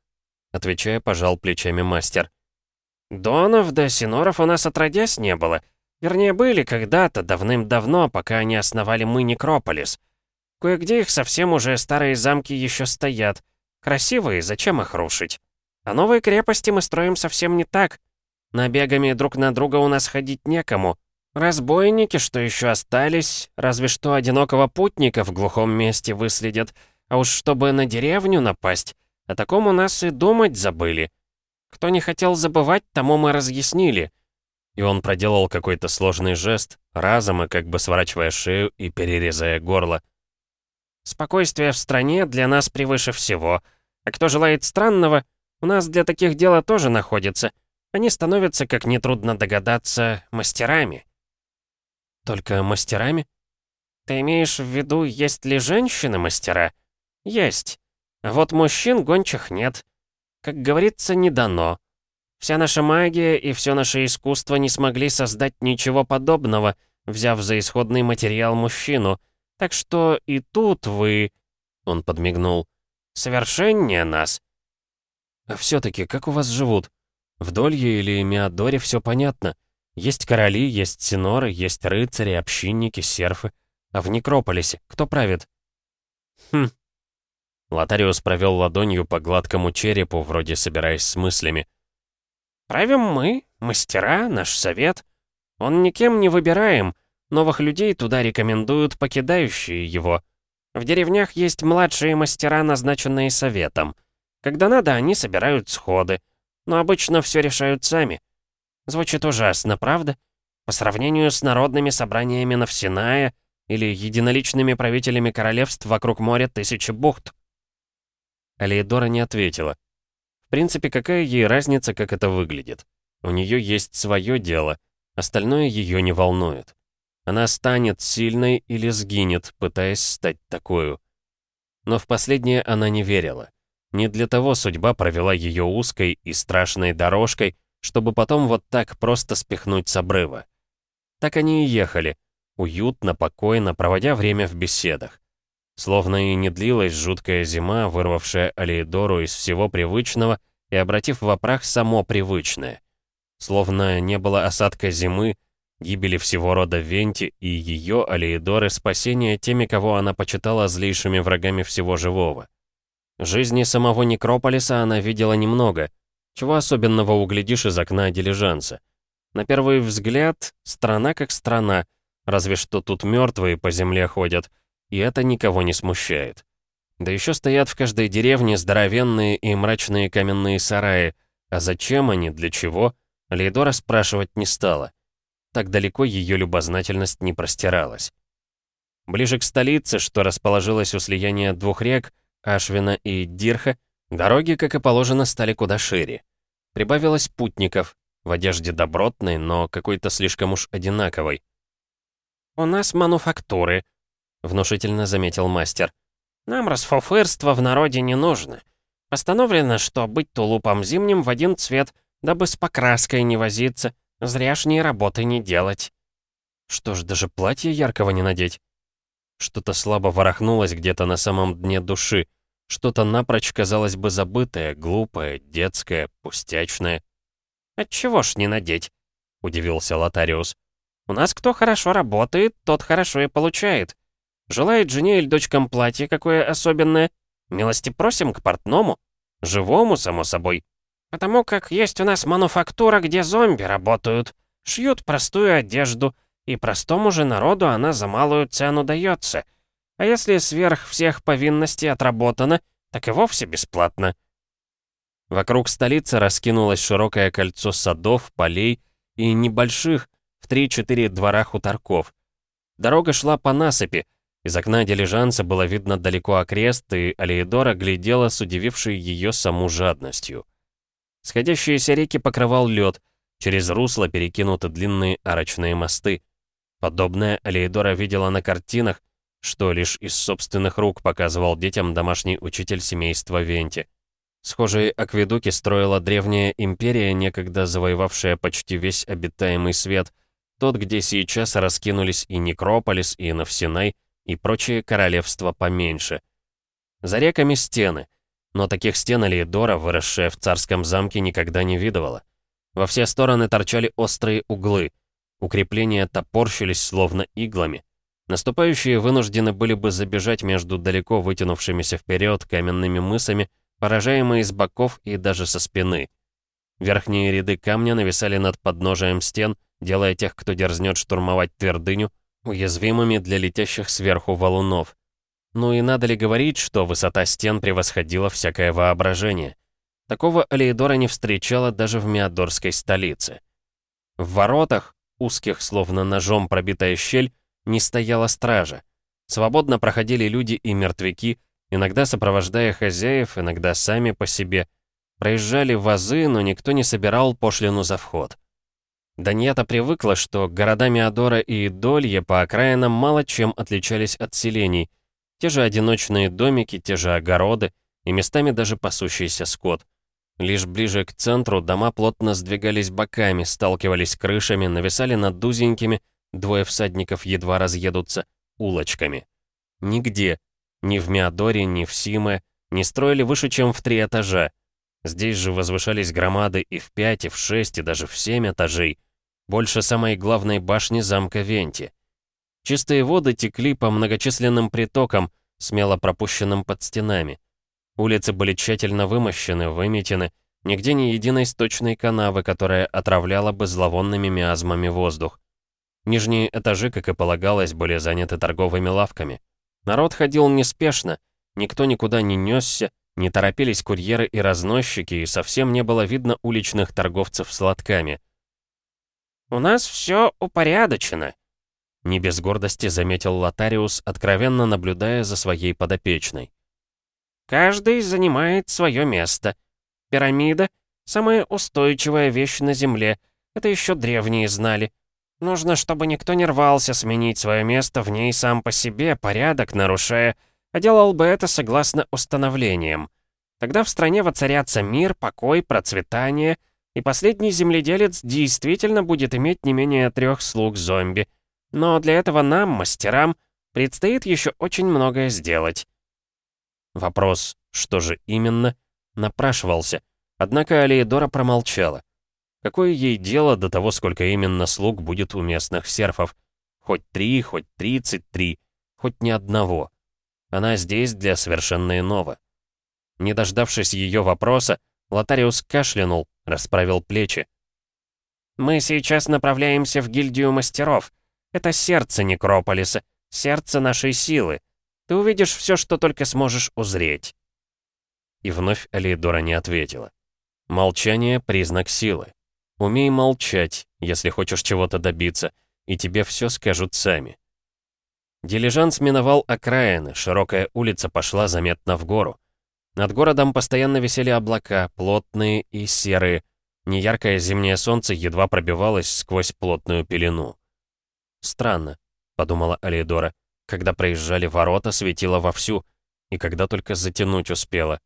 отвечая, пожал плечами мастер. «Донов да Синоров у нас отродясь не было. Вернее, были когда-то, давным-давно, пока они основали мы Некрополис. Кое-где их совсем уже старые замки еще стоят. Красивые, зачем их рушить?» А новые крепости мы строим совсем не так. Набегами друг на друга у нас ходить некому. Разбойники, что еще остались, разве что одинокого путника в глухом месте выследят. А уж чтобы на деревню напасть, о таком у нас и думать забыли. Кто не хотел забывать, тому мы разъяснили. И он проделал какой-то сложный жест, разом и как бы сворачивая шею и перерезая горло. Спокойствие в стране для нас превыше всего. А кто желает странного, у нас для таких дела тоже находится. Они становятся, как нетрудно догадаться, мастерами». «Только мастерами?» «Ты имеешь в виду, есть ли женщины-мастера?» Есть. Вот мужчин гончих нет. Как говорится, не дано. Вся наша магия и все наше искусство не смогли создать ничего подобного, взяв за исходный материал мужчину. Так что и тут вы...» Он подмигнул. «Совершеннее нас». «А все-таки как у вас живут? В Долье или Миадоре все понятно. Есть короли, есть синоры, есть рыцари, общинники, серфы. А в Некрополисе кто правит?» «Хм». Лотариус провел ладонью по гладкому черепу, вроде собираясь с мыслями. Правим мы, мастера, наш совет. Он никем не выбираем. Новых людей туда рекомендуют покидающие его. В деревнях есть младшие мастера, назначенные советом. Когда надо, они собирают сходы. Но обычно все решают сами. Звучит ужасно, правда? По сравнению с народными собраниями Навсиная или единоличными правителями королевств вокруг моря тысячи бухт. Алиедора не ответила принципе, какая ей разница, как это выглядит? У нее есть свое дело, остальное ее не волнует. Она станет сильной или сгинет, пытаясь стать такую. Но в последнее она не верила. Не для того судьба провела ее узкой и страшной дорожкой, чтобы потом вот так просто спихнуть с обрыва. Так они и ехали, уютно, покойно, проводя время в беседах. Словно и не длилась жуткая зима, вырвавшая Алиедору из всего привычного и обратив в прах само привычное. Словно не было осадка зимы, гибели всего рода Венти и ее, Алиедоры, спасения теми, кого она почитала злейшими врагами всего живого. Жизни самого Некрополиса она видела немного, чего особенного углядишь из окна дилижанса. На первый взгляд, страна как страна, разве что тут мертвые по земле ходят — и это никого не смущает. Да еще стоят в каждой деревне здоровенные и мрачные каменные сараи, а зачем они, для чего, Лейдора спрашивать не стала. Так далеко ее любознательность не простиралась. Ближе к столице, что расположилась у слияния двух рек, Ашвина и Дирха, дороги, как и положено, стали куда шире. Прибавилось путников, в одежде добротной, но какой-то слишком уж одинаковой. «У нас мануфактуры», — внушительно заметил мастер. «Нам расфуфырство в народе не нужно. Постановлено, что быть тулупом зимним в один цвет, дабы с покраской не возиться, зряшней работы не делать». Что ж, даже платье яркого не надеть? Что-то слабо ворохнулось где-то на самом дне души. Что-то напрочь, казалось бы, забытое, глупое, детское, пустячное. «Отчего ж не надеть?» — удивился Лотариус. «У нас кто хорошо работает, тот хорошо и получает. Желает жене или дочкам платье какое особенное? Милости просим к портному. Живому, само собой. Потому как есть у нас мануфактура, где зомби работают. Шьют простую одежду, и простому же народу она за малую цену дается. А если сверх всех повинностей отработано, так и вовсе бесплатно. Вокруг столицы раскинулось широкое кольцо садов, полей и небольших, в 3-4 двора хуторков. Дорога шла по насыпи, из окна дилижанса было видно далеко окрест, и Алеидора глядела с удивившей ее саму жадностью. Сходящиеся реки покрывал лед, через русло перекинуты длинные арочные мосты. Подобное Алеидора видела на картинах, что лишь из собственных рук показывал детям домашний учитель семейства Венти. Схожие акведуки строила древняя империя, некогда завоевавшая почти весь обитаемый свет, тот, где сейчас раскинулись и Некрополис, и Навсинай, и прочие королевства поменьше. За реками стены, но таких стен Алиедора, выросшая в царском замке, никогда не видывала. Во все стороны торчали острые углы, укрепления топорщились словно иглами. Наступающие вынуждены были бы забежать между далеко вытянувшимися вперед каменными мысами, поражаемые с боков и даже со спины. Верхние ряды камня нависали над подножием стен, делая тех, кто дерзнет штурмовать твердыню, уязвимыми для летящих сверху валунов. Ну и надо ли говорить, что высота стен превосходила всякое воображение? Такого Алейдора не встречала даже в Миадорской столице. В воротах, узких, словно ножом пробитая щель, не стояла стража. Свободно проходили люди и мертвяки, иногда сопровождая хозяев, иногда сами по себе. Проезжали вазы, но никто не собирал пошлину за вход. Даньята привыкла, что города Миадора и Долье по окраинам мало чем отличались от селений. Те же одиночные домики, те же огороды и местами даже пасущийся скот. Лишь ближе к центру дома плотно сдвигались боками, сталкивались крышами, нависали над узенькими, двое всадников едва разъедутся, улочками. Нигде, ни в Миадоре, ни в Симе, не строили выше, чем в три этажа. Здесь же возвышались громады и в пять, и в шесть, и даже в семь этажей. Больше самой главной башни замка Венти. Чистые воды текли по многочисленным притокам, смело пропущенным под стенами. Улицы были тщательно вымощены, выметены, нигде ни единой сточной канавы, которая отравляла бы зловонными миазмами воздух. Нижние этажи, как и полагалось, были заняты торговыми лавками. Народ ходил неспешно, никто никуда не несся, не торопились курьеры и разносчики, и совсем не было видно уличных торговцев с лотками. «У нас все упорядочено», — не без гордости заметил Лотариус, откровенно наблюдая за своей подопечной. «Каждый занимает свое место. Пирамида — самая устойчивая вещь на Земле, это еще древние знали. Нужно, чтобы никто не рвался сменить свое место в ней сам по себе, порядок нарушая, а делал бы это согласно установлениям. Тогда в стране воцарятся мир, покой, процветание, и последний земледелец действительно будет иметь не менее трех слуг зомби. Но для этого нам, мастерам, предстоит еще очень многое сделать. Вопрос, что же именно, напрашивался, однако Алиедора промолчала. Какое ей дело до того, сколько именно слуг будет у местных серфов? Хоть три, хоть тридцать три, хоть ни одного. Она здесь для совершенно иного. Не дождавшись ее вопроса, Лотариус кашлянул, расправил плечи. «Мы сейчас направляемся в гильдию мастеров. Это сердце Некрополиса, сердце нашей силы. Ты увидишь все, что только сможешь узреть». И вновь Алидора не ответила. Молчание — признак силы. Умей молчать, если хочешь чего-то добиться, и тебе все скажут сами. Дилижанс миновал окраины, широкая улица пошла заметно в гору. Над городом постоянно висели облака, плотные и серые. Неяркое зимнее солнце едва пробивалось сквозь плотную пелену. «Странно», — подумала Алидора, когда проезжали ворота, светило вовсю, и когда только затянуть успела.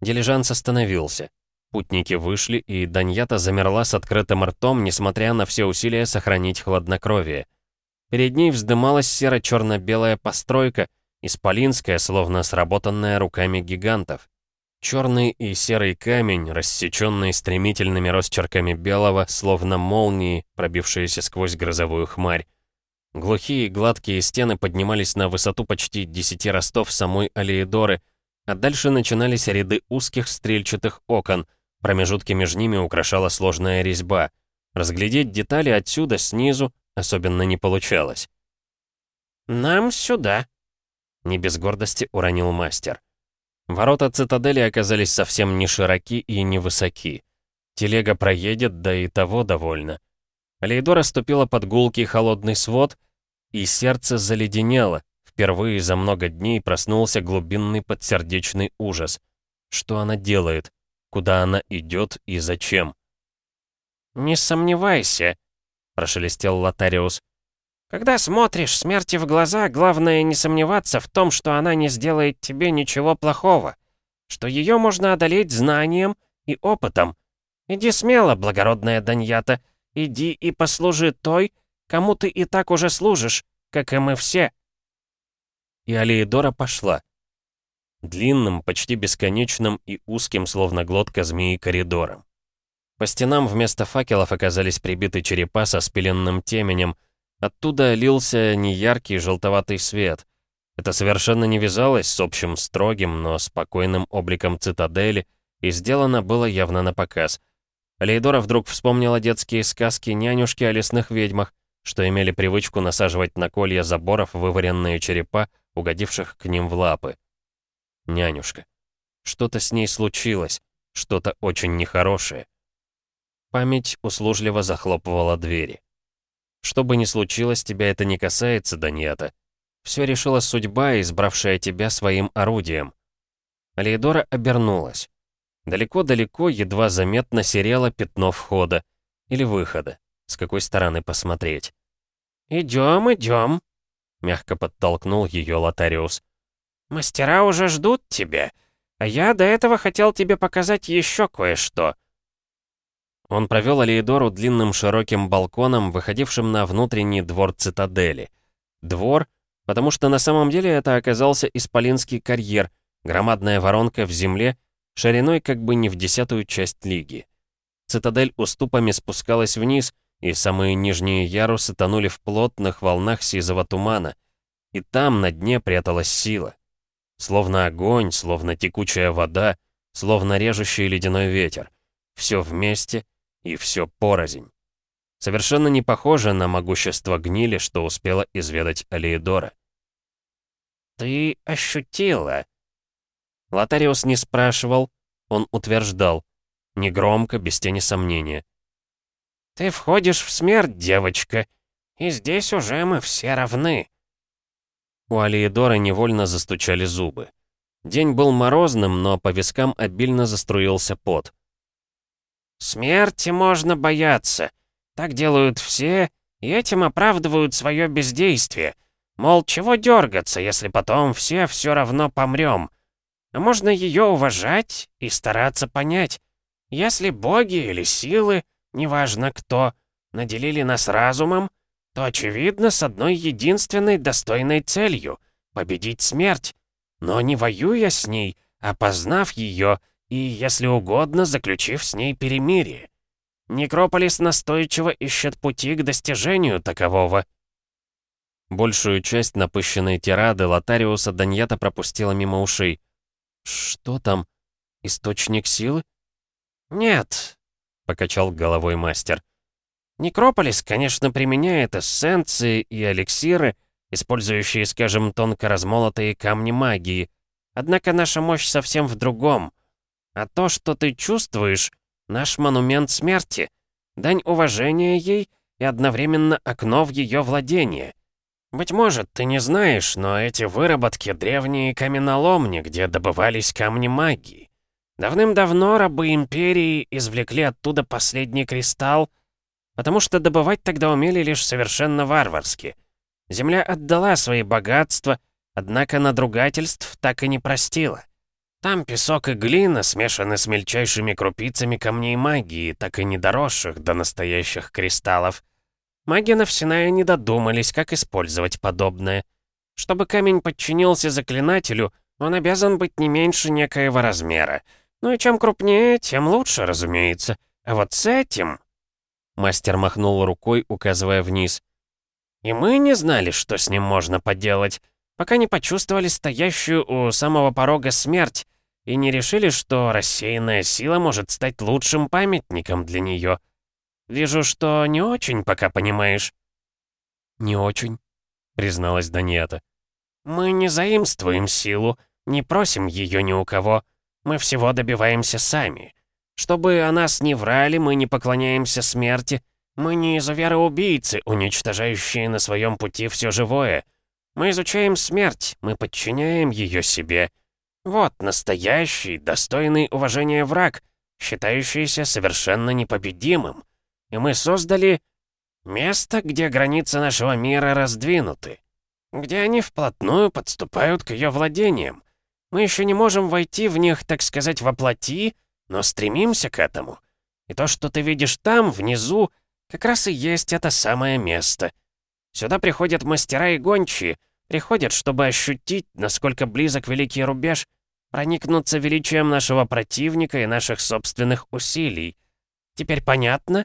Дилижанс остановился. Путники вышли, и Даньята замерла с открытым ртом, несмотря на все усилия сохранить хладнокровие. Перед ней вздымалась серо-черно-белая постройка, исполинская, словно сработанная руками гигантов. Черный и серый камень, рассеченный стремительными росчерками белого, словно молнии, пробившиеся сквозь грозовую хмарь. Глухие гладкие стены поднимались на высоту почти десяти ростов самой Алиедоры, а дальше начинались ряды узких стрельчатых окон — Промежутки между ними украшала сложная резьба. Разглядеть детали отсюда, снизу, особенно не получалось. «Нам сюда», — не без гордости уронил мастер. Ворота цитадели оказались совсем не широки и не высоки. Телега проедет, да и того довольно. Лейдора ступила под гулкий холодный свод, и сердце заледенело. Впервые за много дней проснулся глубинный подсердечный ужас. Что она делает? куда она идет и зачем. «Не сомневайся», — прошелестел Лотариус. «Когда смотришь смерти в глаза, главное не сомневаться в том, что она не сделает тебе ничего плохого, что ее можно одолеть знанием и опытом. Иди смело, благородная Даньята, иди и послужи той, кому ты и так уже служишь, как и мы все». И Алиедора пошла. Длинным, почти бесконечным и узким, словно глотка змеи, коридором. По стенам вместо факелов оказались прибиты черепа со спиленным теменем. Оттуда лился неяркий желтоватый свет. Это совершенно не вязалось с общим строгим, но спокойным обликом цитадели, и сделано было явно на показ. Лейдора вдруг вспомнила детские сказки нянюшки о лесных ведьмах, что имели привычку насаживать на колья заборов вываренные черепа, угодивших к ним в лапы. Нянюшка. Что-то с ней случилось, что-то очень нехорошее. Память услужливо захлопывала двери. Что бы ни случилось, тебя это не касается, Даньята. Все решила судьба, избравшая тебя своим орудием. Лейдора обернулась. Далеко-далеко, едва заметно серело пятно входа или выхода, с какой стороны посмотреть. «Идем, идем», — мягко подтолкнул ее Лотариус. «Мастера уже ждут тебя, а я до этого хотел тебе показать еще кое-что». Он провел Алиедору длинным широким балконом, выходившим на внутренний двор цитадели. Двор, потому что на самом деле это оказался исполинский карьер, громадная воронка в земле, шириной как бы не в десятую часть лиги. Цитадель уступами спускалась вниз, и самые нижние ярусы тонули в плотных волнах сизого тумана. И там на дне пряталась сила. Словно огонь, словно текучая вода, словно режущий ледяной ветер. Все вместе и все порознь. Совершенно не похоже на могущество гнили, что успела изведать Алиедора. «Ты ощутила?» Лотариус не спрашивал, он утверждал. Негромко, без тени сомнения. «Ты входишь в смерть, девочка, и здесь уже мы все равны». У Алиедора невольно застучали зубы. День был морозным, но по вискам обильно заструился пот. Смерти можно бояться. Так делают все, и этим оправдывают свое бездействие. Мол, чего дергаться, если потом все все равно помрем? А можно ее уважать и стараться понять. Если боги или силы, неважно кто, наделили нас разумом, то, очевидно, с одной единственной достойной целью — победить смерть. Но не воюя с ней, а познав ее — и, если угодно, заключив с ней перемирие. Некрополис настойчиво ищет пути к достижению такового. Большую часть напыщенной тирады Лотариуса Даньята пропустила мимо ушей. «Что там? Источник силы?» «Нет», — покачал головой мастер. «Некрополис, конечно, применяет эссенции и эликсиры, использующие, скажем, тонко размолотые камни магии. Однако наша мощь совсем в другом — а то, что ты чувствуешь, наш монумент смерти, дань уважения ей и одновременно окно в ее владение. Быть может, ты не знаешь, но эти выработки — древние каменоломни, где добывались камни магии. Давным-давно рабы Империи извлекли оттуда последний кристалл, потому что добывать тогда умели лишь совершенно варварски. Земля отдала свои богатства, однако надругательств так и не простила. Там песок и глина смешаны с мельчайшими крупицами камней магии, так и не доросших до настоящих кристаллов. Маги Навсиная не додумались, как использовать подобное. Чтобы камень подчинился заклинателю, он обязан быть не меньше некоего размера. Ну и чем крупнее, тем лучше, разумеется. А вот с этим... Мастер махнул рукой, указывая вниз. И мы не знали, что с ним можно поделать, пока не почувствовали стоящую у самого порога смерть, и не решили, что рассеянная сила может стать лучшим памятником для нее. Вижу, что не очень пока понимаешь». «Не очень», — призналась Даниэта. «Мы не заимствуем силу, не просим ее ни у кого. Мы всего добиваемся сами. Чтобы о нас не врали, мы не поклоняемся смерти. Мы не изуверы-убийцы, уничтожающие на своем пути все живое. Мы изучаем смерть, мы подчиняем ее себе». Вот настоящий, достойный уважения враг, считающийся совершенно непобедимым. И мы создали место, где границы нашего мира раздвинуты, где они вплотную подступают к ее владениям. Мы еще не можем войти в них, так сказать, воплоти, но стремимся к этому. И то, что ты видишь там, внизу, как раз и есть это самое место. Сюда приходят мастера и гончие, Приходят, чтобы ощутить, насколько близок великий рубеж, проникнуться величием нашего противника и наших собственных усилий. Теперь понятно?»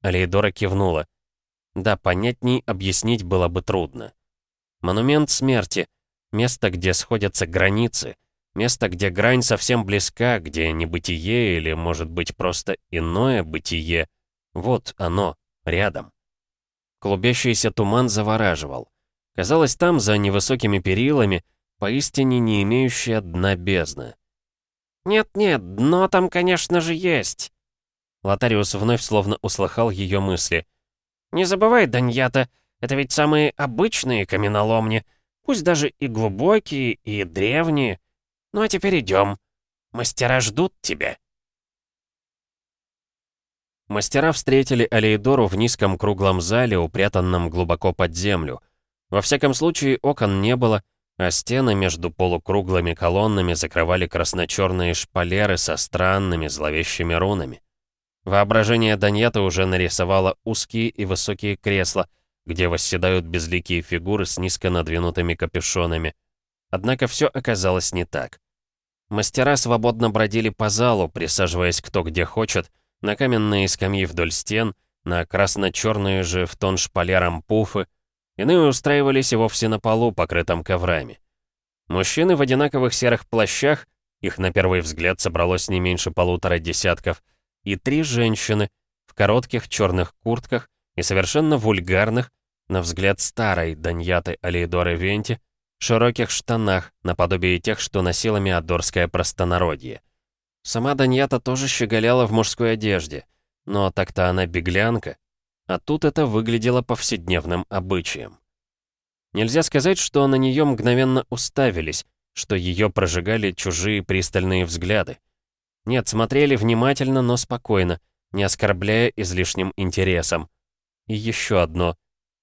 Алейдора кивнула. Да, понятней объяснить было бы трудно. Монумент смерти. Место, где сходятся границы. Место, где грань совсем близка, где небытие или, может быть, просто иное бытие. Вот оно, рядом. Клубящийся туман завораживал. Казалось, там, за невысокими перилами, поистине не имеющая дна бездна. «Нет-нет, дно там, конечно же, есть!» Лотариус вновь словно услыхал ее мысли. «Не забывай, Даньята, это ведь самые обычные каменоломни, пусть даже и глубокие, и древние. Ну а теперь идем. Мастера ждут тебя». Мастера встретили Алейдору в низком круглом зале, упрятанном глубоко под землю. Во всяком случае, окон не было, а стены между полукруглыми колоннами закрывали красно-черные шпалеры со странными зловещими рунами. Воображение Даньята уже нарисовало узкие и высокие кресла, где восседают безликие фигуры с низко надвинутыми капюшонами. Однако все оказалось не так. Мастера свободно бродили по залу, присаживаясь кто где хочет, на каменные скамьи вдоль стен, на красно-черные же в тон шпалерам пуфы, Иные устраивались и вовсе на полу, покрытом коврами. Мужчины в одинаковых серых плащах, их на первый взгляд собралось не меньше полутора десятков, и три женщины в коротких черных куртках и совершенно вульгарных, на взгляд старой Даньяты Алейдоры Венти, широких штанах, наподобие тех, что носила Миадорское простонародье. Сама Даньята тоже щеголяла в мужской одежде, но так-то она беглянка, а тут это выглядело повседневным обычаем. Нельзя сказать, что на нее мгновенно уставились, что ее прожигали чужие пристальные взгляды. Нет, смотрели внимательно, но спокойно, не оскорбляя излишним интересом. И еще одно.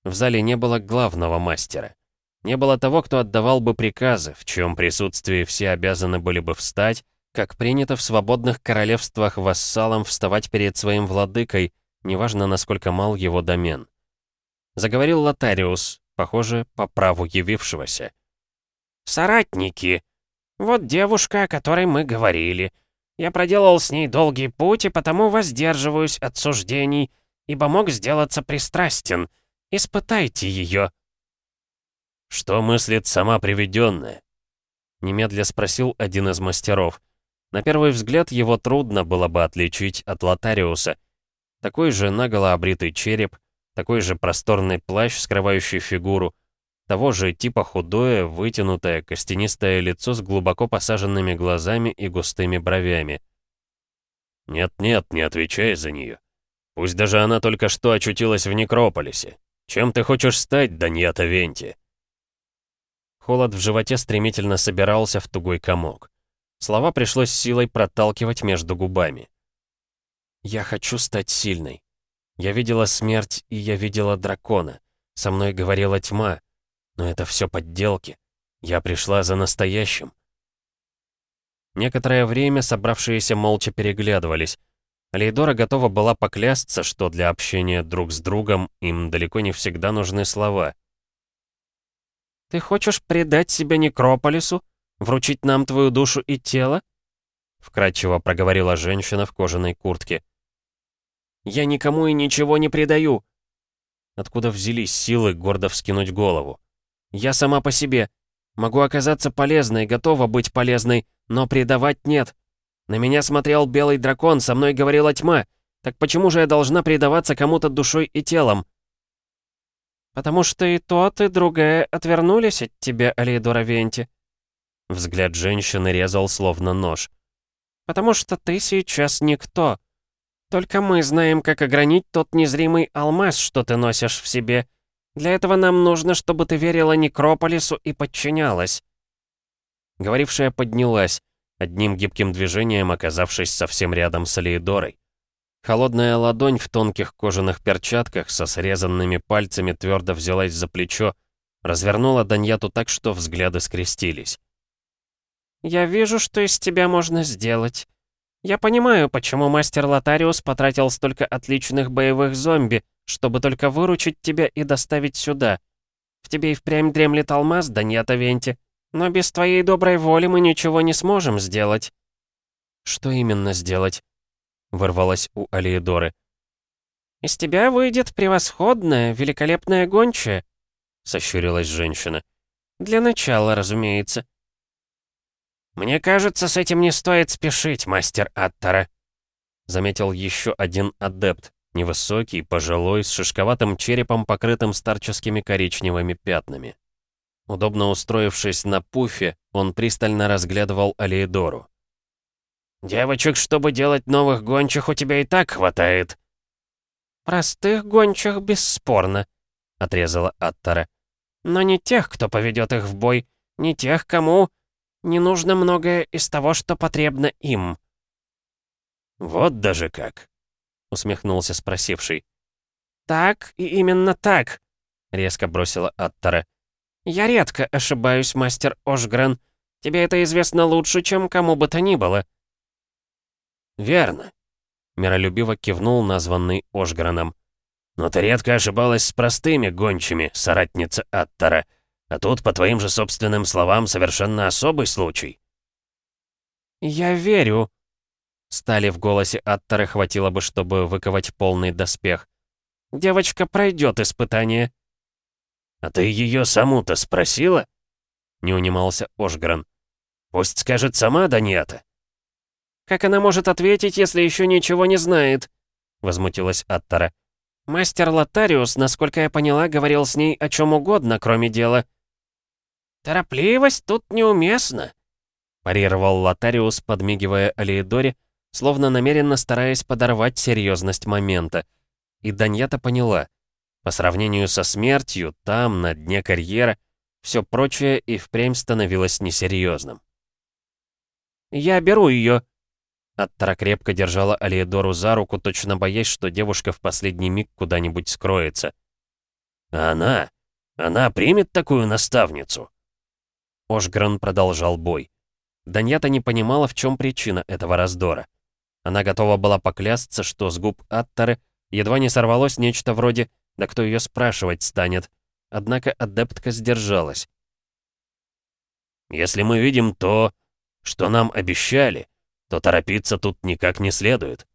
В зале не было главного мастера. Не было того, кто отдавал бы приказы, в чьем присутствии все обязаны были бы встать, как принято в свободных королевствах вассалам вставать перед своим владыкой, неважно, насколько мал его домен. Заговорил Лотариус, похоже, по праву явившегося. «Соратники! Вот девушка, о которой мы говорили. Я проделал с ней долгий путь, и потому воздерживаюсь от суждений, ибо мог сделаться пристрастен. Испытайте ее». «Что мыслит сама приведенная?» Немедля спросил один из мастеров. На первый взгляд его трудно было бы отличить от Лотариуса — такой же наголо обритый череп, такой же просторный плащ, скрывающий фигуру, того же типа худое, вытянутое, костянистое лицо с глубоко посаженными глазами и густыми бровями. «Нет-нет, не отвечай за нее. Пусть даже она только что очутилась в Некрополисе. Чем ты хочешь стать, Даньята Венти?» Холод в животе стремительно собирался в тугой комок. Слова пришлось силой проталкивать между губами. Я хочу стать сильной. Я видела смерть, и я видела дракона. Со мной говорила тьма. Но это все подделки. Я пришла за настоящим. Некоторое время собравшиеся молча переглядывались. Лейдора готова была поклясться, что для общения друг с другом им далеко не всегда нужны слова. «Ты хочешь предать себя Некрополису? Вручить нам твою душу и тело?» Вкратчиво проговорила женщина в кожаной куртке. Я никому и ничего не предаю!» Откуда взялись силы гордо вскинуть голову? «Я сама по себе. Могу оказаться полезной, готова быть полезной, но предавать нет. На меня смотрел белый дракон, со мной говорила тьма. Так почему же я должна предаваться кому-то душой и телом?» «Потому что и тот, и другая отвернулись от тебя, Алейдора Венти». Взгляд женщины резал словно нож. «Потому что ты сейчас никто. Только мы знаем, как огранить тот незримый алмаз, что ты носишь в себе. Для этого нам нужно, чтобы ты верила Некрополису и подчинялась». Говорившая поднялась, одним гибким движением оказавшись совсем рядом с Алиедорой. Холодная ладонь в тонких кожаных перчатках со срезанными пальцами твердо взялась за плечо, развернула Даньяту так, что взгляды скрестились. «Я вижу, что из тебя можно сделать. Я понимаю, почему мастер Лотариус потратил столько отличных боевых зомби, чтобы только выручить тебя и доставить сюда. В тебе и впрямь дремлет алмаз, Даньята Венти. Но без твоей доброй воли мы ничего не сможем сделать». «Что именно сделать?» — вырвалась у Алиедоры. «Из тебя выйдет превосходная, великолепная гончая», — сощурилась женщина. «Для начала, разумеется. «Мне кажется, с этим не стоит спешить, мастер Аттара», заметил еще один адепт, невысокий, пожилой, с шишковатым черепом, покрытым старческими коричневыми пятнами. Удобно устроившись на пуфе, он пристально разглядывал Алиедору. «Девочек, чтобы делать новых гончих, у тебя и так хватает». «Простых гончих, бесспорно», — отрезала Аттара. «Но не тех, кто поведет их в бой, не тех, кому...» Не нужно многое из того, что потребно им». «Вот даже как», — усмехнулся спросивший. «Так и именно так», — резко бросила Аттара. «Я редко ошибаюсь, мастер Ошгрен. Тебе это известно лучше, чем кому бы то ни было». «Верно», — миролюбиво кивнул названный Ошграном. «Но ты редко ошибалась с простыми гончими, соратница Аттара. А тут, по твоим же собственным словам, совершенно особый случай». «Я верю». Стали в голосе Аттара хватило бы, чтобы выковать полный доспех. «Девочка пройдет испытание». «А ты ее саму-то спросила?» Не унимался Ошгран. «Пусть скажет сама Даньята». «Как она может ответить, если еще ничего не знает?» Возмутилась Аттара. «Мастер Лотариус, насколько я поняла, говорил с ней о чем угодно, кроме дела». «Торопливость тут неуместна», парировал Лотариус, подмигивая Алиэдоре, словно намеренно стараясь подорвать серьезность момента. И Даньята поняла. По сравнению со смертью, там, на дне карьера, все прочее и впрямь становилось несерьезным. «Я беру ее!» Аттара крепко держала Алиэдору за руку, точно боясь, что девушка в последний миг куда-нибудь скроется. «А она? Она примет такую наставницу?» Ошгран продолжал бой. Даньята не понимала, в чем причина этого раздора. Она готова была поклясться, что с губ Аттары едва не сорвалось нечто вроде да кто ее спрашивать станет? Однако адептка сдержалась. «Если мы видим то, что нам обещали, то торопиться тут никак не следует»,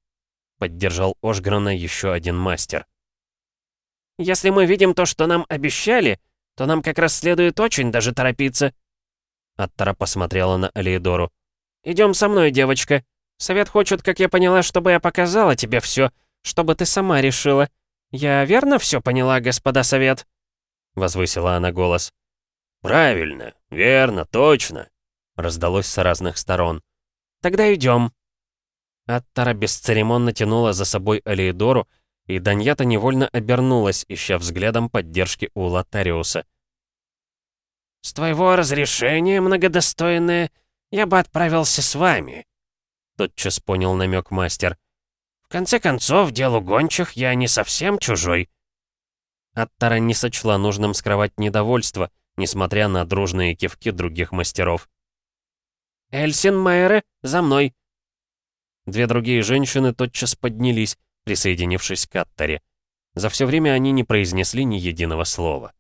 поддержал Ошграна еще один мастер. «Если мы видим то, что нам обещали, то нам как раз следует очень даже торопиться». Аттара посмотрела на Алиедору. «Идем со мной, девочка. Совет хочет, как я поняла, чтобы я показала тебе все, чтобы ты сама решила, «Я верно все поняла, господа совет?» Возвысила она голос. «Правильно, верно, точно!» Раздалось с разных сторон. «Тогда идем. Аттара бесцеремонно тянула за собой Алиедору, и Даньята невольно обернулась, ища взглядом поддержки у Лотариуса. «С твоего разрешения, многодостойное, я бы отправился с вами», — тотчас понял намек мастер конце концов, делу гончих я не совсем чужой». Аттара не сочла нужным скрывать недовольство, несмотря на дружные кивки других мастеров. «Эльсин Майере, за мной!» Две другие женщины тотчас поднялись, присоединившись к Аттаре. За все время они не произнесли ни единого слова.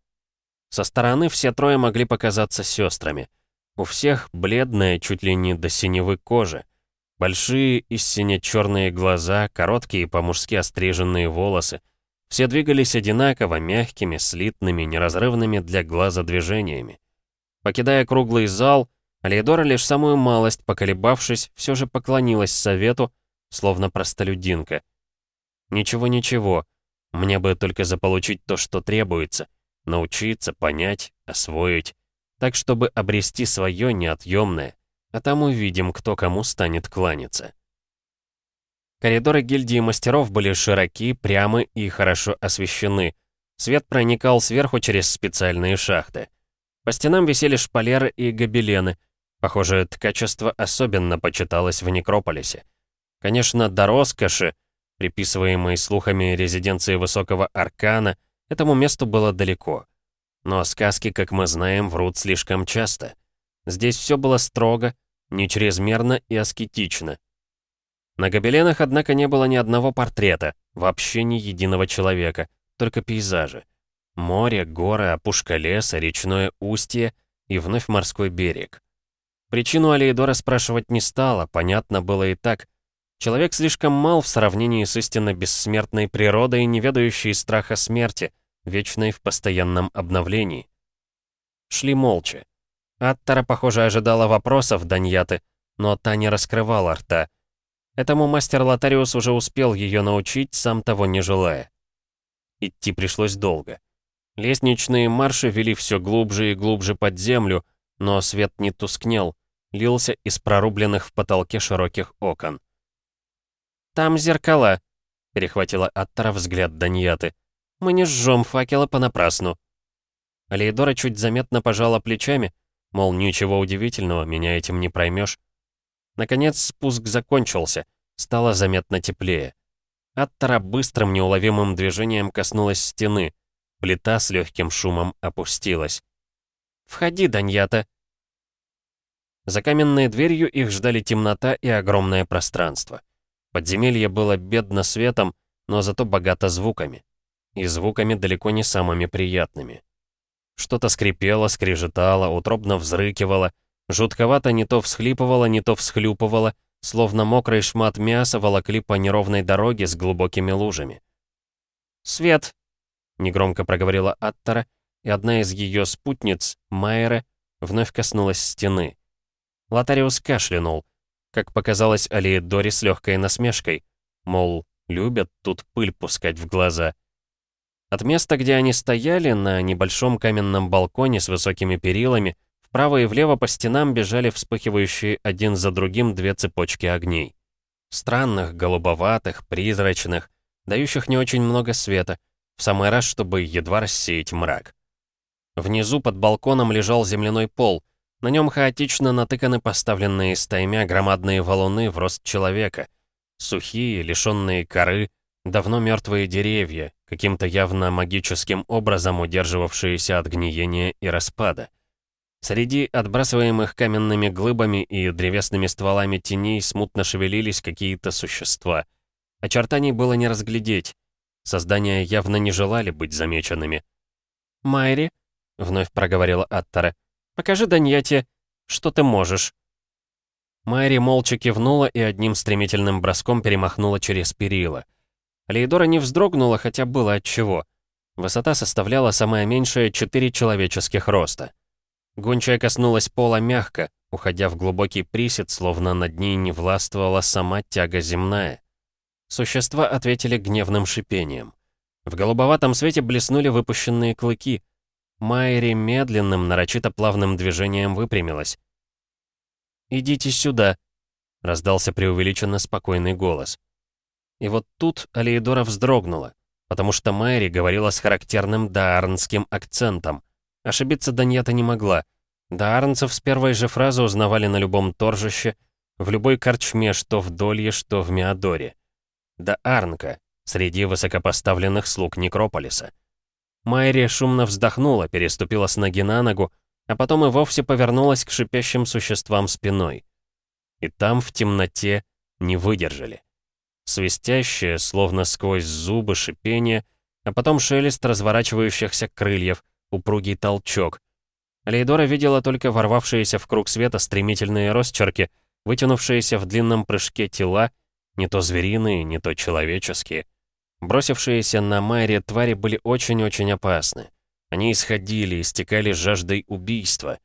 Со стороны все трое могли показаться сестрами. У всех бледная, чуть ли не до синевы кожа. Большие и сине-черные глаза, короткие по-мужски остриженные волосы. Все двигались одинаково, мягкими, слитными, неразрывными для глаза движениями. Покидая круглый зал, Алиедора лишь самую малость, поколебавшись, все же поклонилась совету, словно простолюдинка. «Ничего-ничего, мне бы только заполучить то, что требуется, научиться, понять, освоить, так, чтобы обрести свое неотъемное, а там увидим, кто кому станет кланяться. Коридоры гильдии мастеров были широки, прямы и хорошо освещены. Свет проникал сверху через специальные шахты. По стенам висели шпалеры и гобелены. Похоже, ткачество особенно почиталось в Некрополисе. Конечно, до роскоши, приписываемой слухами резиденции высокого аркана, этому месту было далеко. Но сказки, как мы знаем, врут слишком часто. Здесь все было строго, не чрезмерно и аскетично. На гобеленах, однако, не было ни одного портрета, вообще ни единого человека, только пейзажи. Море, горы, опушка леса, речное устье и вновь морской берег. Причину Алейдора спрашивать не стала, понятно было и так. Человек слишком мал в сравнении с истинно бессмертной природой, не ведающей страха смерти, вечной в постоянном обновлении. Шли молча. Аттара, похоже, ожидала вопросов Даньяты, но та не раскрывала рта. Этому мастер Лотариус уже успел ее научить, сам того не желая. Идти пришлось долго. Лестничные марши вели все глубже и глубже под землю, но свет не тускнел, лился из прорубленных в потолке широких окон. «Там зеркала», — перехватила Аттара взгляд Даньяты. «Мы не жжем факела понапрасну». Алейдора чуть заметно пожала плечами, Мол, ничего удивительного, меня этим не проймешь. Наконец спуск закончился, стало заметно теплее. Аттара быстрым неуловимым движением коснулась стены. Плита с легким шумом опустилась. «Входи, Даньята!» За каменной дверью их ждали темнота и огромное пространство. Подземелье было бедно светом, но зато богато звуками. И звуками далеко не самыми приятными. Что-то скрипело, скрежетало, утробно взрыкивало, жутковато не то всхлипывало, не то всхлюпывало, словно мокрый шмат мяса волокли по неровной дороге с глубокими лужами. «Свет!» — негромко проговорила Аттара, и одна из ее спутниц, Майера, вновь коснулась стены. Лотариус кашлянул, как показалось Алиэдори с легкой насмешкой, мол, любят тут пыль пускать в глаза. От места, где они стояли, на небольшом каменном балконе с высокими перилами, вправо и влево по стенам бежали вспыхивающие один за другим две цепочки огней. Странных, голубоватых, призрачных, дающих не очень много света, в самый раз, чтобы едва рассеять мрак. Внизу под балконом лежал земляной пол. На нем хаотично натыканы поставленные стаймя громадные валуны в рост человека. Сухие, лишенные коры, давно мертвые деревья, каким-то явно магическим образом удерживавшиеся от гниения и распада. Среди отбрасываемых каменными глыбами и древесными стволами теней смутно шевелились какие-то существа. Очертаний было не разглядеть. Создания явно не желали быть замеченными. «Майри?» — вновь проговорила Аттара. «Покажи Даньяте, что ты можешь». Майри молча кивнула и одним стремительным броском перемахнула через перила. Лейдора не вздрогнула, хотя было отчего. Высота составляла самое меньшее четыре человеческих роста. Гончая коснулась пола мягко, уходя в глубокий присед, словно над ней не властвовала сама тяга земная. Существа ответили гневным шипением. В голубоватом свете блеснули выпущенные клыки, Майри медленным, нарочито плавным движением выпрямилась. «Идите сюда», — раздался преувеличенно спокойный голос. И вот тут Алиедора вздрогнула, потому что Майри говорила с характерным даарнским акцентом. Ошибиться Даньята не могла. Даарнцев с первой же фразы узнавали на любом торжище, в любой корчме, что в Долье, что в Миадоре. Даарнка, среди высокопоставленных слуг Некрополиса. Майри шумно вздохнула, переступила с ноги на ногу, а потом и вовсе повернулась к шипящим существам спиной. И там, в темноте, не выдержали. Свистящее, словно сквозь зубы, шипение, а потом шелест разворачивающихся крыльев, упругий толчок. Лейдора видела только ворвавшиеся в круг света стремительные росчерки, вытянувшиеся в длинном прыжке тела, не то звериные, не то человеческие. Бросившиеся на Майре твари были очень-очень опасны. Они исходили, истекали жаждой убийства.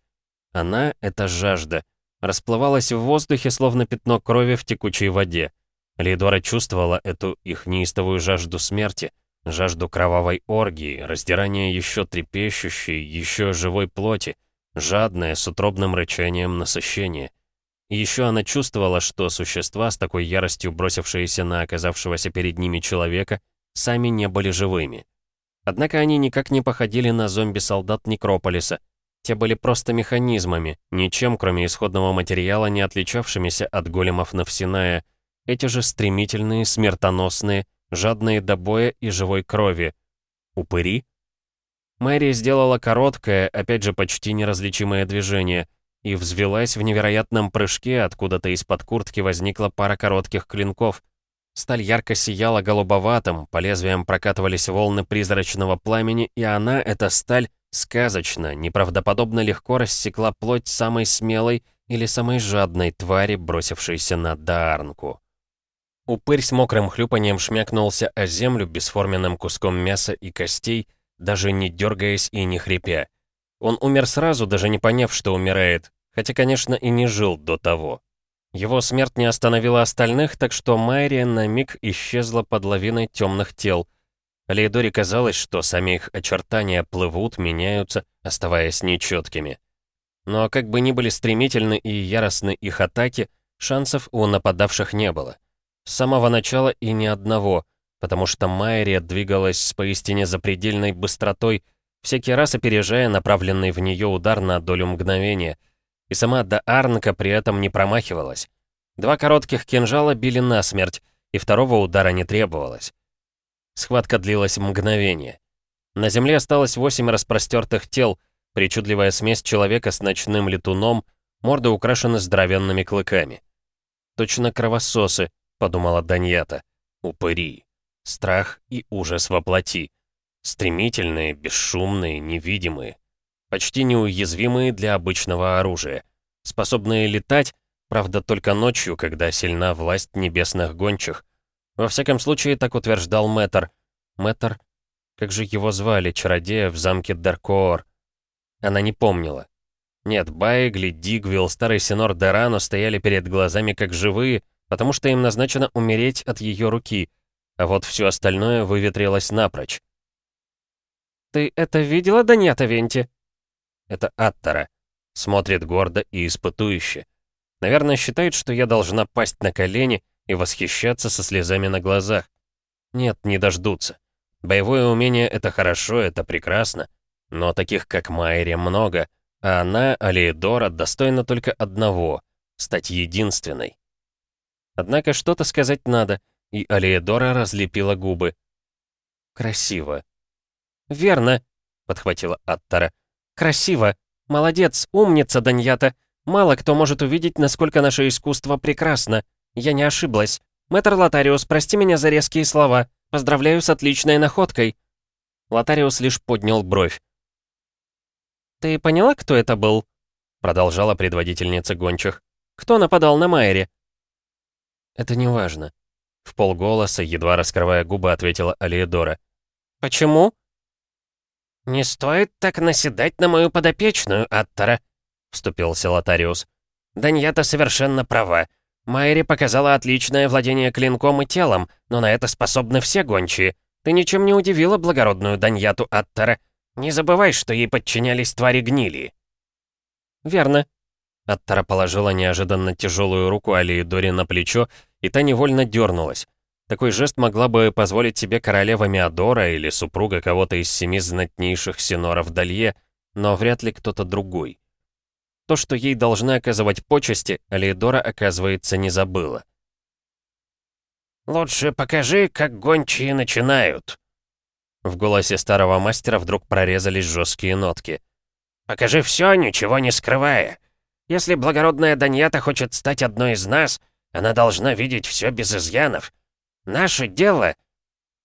Она, эта жажда, расплывалась в воздухе, словно пятно крови в текучей воде. Лейдора чувствовала эту их неистовую жажду смерти, жажду кровавой оргии, раздирания еще трепещущей, еще живой плоти, жадное с утробным рычанием насыщение. И еще она чувствовала, что существа, с такой яростью бросившиеся на оказавшегося перед ними человека, сами не были живыми. Однако они никак не походили на зомби-солдат Некрополиса. Те были просто механизмами, ничем, кроме исходного материала, не отличавшимися от големов Навсиная. Эти же стремительные, смертоносные, жадные до боя и живой крови. Упыри? Мэри сделала короткое, опять же почти неразличимое движение — и взвелась в невероятном прыжке, откуда-то из-под куртки возникла пара коротких клинков. Сталь ярко сияла голубоватым, по лезвиям прокатывались волны призрачного пламени, и она, эта сталь, сказочно, неправдоподобно легко рассекла плоть самой смелой или самой жадной твари, бросившейся на Даарнку. Упырь с мокрым хлюпанием шмякнулся о землю бесформенным куском мяса и костей, даже не дергаясь и не хрипя. Он умер сразу, даже не поняв, что умирает, хотя, конечно, и не жил до того. Его смерть не остановила остальных, так что Майри на миг исчезла под лавиной темных тел. Лейдоре казалось, что сами их очертания плывут, меняются, оставаясь нечеткими. Но как бы ни были стремительны и яростны их атаки, шансов у нападавших не было. С самого начала и ни одного, потому что Майри двигалась с поистине запредельной быстротой, всякий раз опережая направленный в нее удар на долю мгновения — и сама Даарнка при этом не промахивалась. Два коротких кинжала били насмерть, и второго удара не требовалось. Схватка длилась мгновение. На земле осталось восемь распростертых тел, Причудливая смесь человека с ночным летуном, морды украшены здоровенными клыками. «Точно кровососы», — подумала Даньята. «Упыри. Страх и ужас воплоти. Стремительные, бесшумные, невидимые. Почти неуязвимые для обычного оружия. Способные летать, правда, только ночью, когда сильна власть небесных гончих. Во всяком случае, так утверждал Мэтр. Мэтр? Как же его звали, чародея в замке Даркоор? Она не помнила. Нет, Байгли, Дигвилл, старый сенор Дорану стояли перед глазами как живые, потому что им назначено умереть от ее руки, а вот все остальное выветрилось напрочь. «Ты это видела, Даньята Венти?» Это Аттара. Смотрит гордо и испытующе. Наверное, считает, что я должна пасть на колени и восхищаться со слезами на глазах. Нет, не дождутся. Боевое умение — это хорошо, это прекрасно. Но таких, как Майри, много, а она, Алиэдора, достойна только одного — стать единственной. Однако что-то сказать надо, и Алиэдора разлепила губы. «Красиво». «Верно», — подхватила Аттара. «Красиво. Молодец, умница, Даньята. Мало кто может увидеть, насколько наше искусство прекрасно. Я не ошиблась. Мэтр Лотариус, прости меня за резкие слова. Поздравляю с отличной находкой». Лотариус лишь поднял бровь. «Ты поняла, кто это был?» Продолжала предводительница гончих. «Кто нападал на Майере?» «Это не важно», — в полголоса, едва раскрывая губы, ответила Алиедора. «Почему?» «Не стоит так наседать на мою подопечную, Аттара», — вступился Лотариус. «Даньята совершенно права. Майри показала отличное владение клинком и телом, но на это способны все гончие. Ты ничем не удивила благородную Даньяту Аттара. Не забывай, что ей подчинялись твари гнили». «Верно». Аттара положила неожиданно тяжелую руку Алиидоре на плечо, и та невольно дернулась. Такой жест могла бы позволить себе королева Миадора или супруга кого-то из семи знатнейших синоров Далье, но вряд ли кто-то другой. То, что ей должны оказывать почести, Алиедора, оказывается, не забыла. «Лучше покажи, как гончие начинают», в голосе старого мастера вдруг прорезались жесткие нотки. «Покажи все, ничего не скрывая. Если благородная Даньята хочет стать одной из нас, она должна видеть все без изъянов. Наше дело...»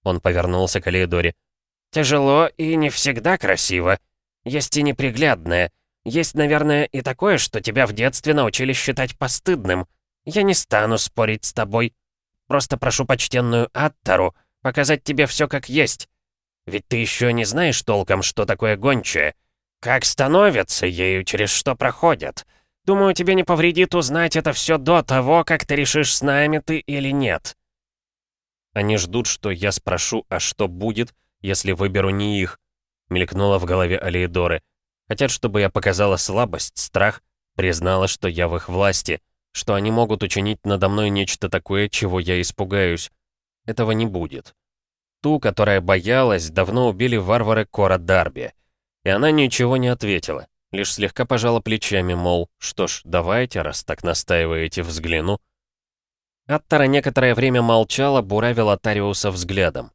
Он повернулся к Алиэдоре. «Тяжело и не всегда красиво. Есть и неприглядное. Есть, наверное, и такое, что тебя в детстве научили считать постыдным. Я не стану спорить с тобой. Просто прошу почтенную Аттару показать тебе все как есть. Ведь ты еще не знаешь толком, что такое гончая. Как становятся ею, через что проходят. Думаю, тебе не повредит узнать это все до того, как ты решишь, с нами ты или нет. Они ждут, что я спрошу, а что будет, если выберу не их, мелькнуло в голове Алиедоры. Хотят, чтобы я показала слабость, страх, признала, что я в их власти, что они могут учинить надо мной нечто такое, чего я испугаюсь. Этого не будет. Ту, которая боялась, давно убили варвары Кора Дарби. И она ничего не ответила, лишь слегка пожала плечами, мол, что ж, давайте, раз так настаиваете, взгляну. Аттара некоторое время молчала, буравила Тариуса взглядом.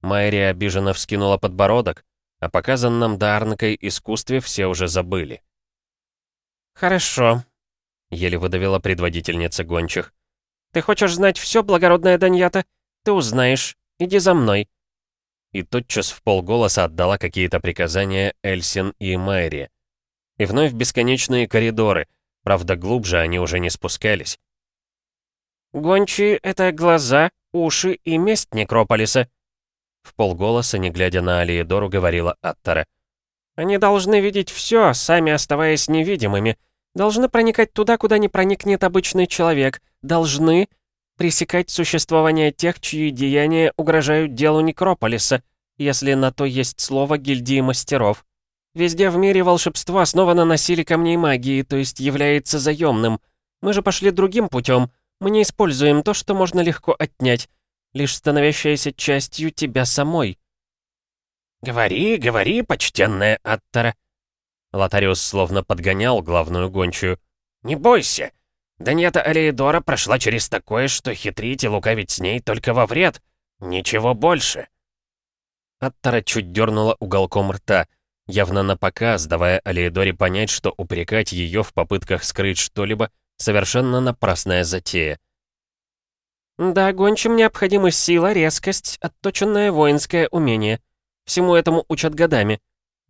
Майри обиженно вскинула подбородок, о показанном Дарнкой искусстве все уже забыли. «Хорошо», — еле выдавила предводительница гончих. «Ты хочешь знать все, благородная Даньята? Ты узнаешь. Иди за мной». И тотчас в полголоса отдала какие-то приказания Эльсин и Майри. И вновь бесконечные коридоры, правда, глубже они уже не спускались. «Гончие — это глаза, уши и месть Некрополиса», в полголоса, не глядя на Алиедору, говорила Аттара. «Они должны видеть все, сами оставаясь невидимыми. Должны проникать туда, куда не проникнет обычный человек. Должны пресекать существование тех, чьи деяния угрожают делу Некрополиса, если на то есть слово гильдии мастеров. Везде в мире волшебство основано на силе камней магии, то есть является заемным. Мы же пошли другим путем. Мы не используем то, что можно легко отнять, лишь становящееся частью тебя самой. «Говори, говори, почтенная Аттара!» Лотариус словно подгонял главную гончую. «Не бойся, Даньята Алиедора прошла через такое, что хитрить и лукавить с ней только во вред. Ничего больше. Аттара чуть дернула уголком рта. Явно на показ, давая Алиэдоре понять, что упрекать ее в попытках скрыть что-либо — совершенно напрасная затея. «Да, гончим необходимы сила, резкость, отточенное воинское умение. Всему этому учат годами.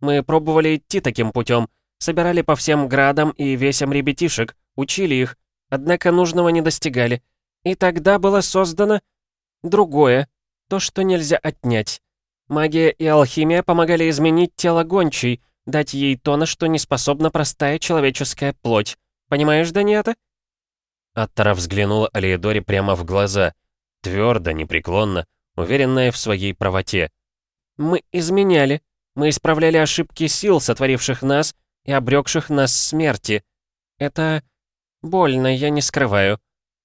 Мы пробовали идти таким путем, собирали по всем градам и весям ребятишек, учили их, однако нужного не достигали. И тогда было создано другое, то, что нельзя отнять. Магия и алхимия помогали изменить тело гончей, дать ей то, на что не способна простая человеческая плоть. Понимаешь, Даниэта?» Аттара взглянула Алиэдоре прямо в глаза, твердо, непреклонно, уверенная в своей правоте. «Мы изменяли. Мы исправляли ошибки сил, сотворивших нас и обрекших нас смерти. Это больно, я не скрываю.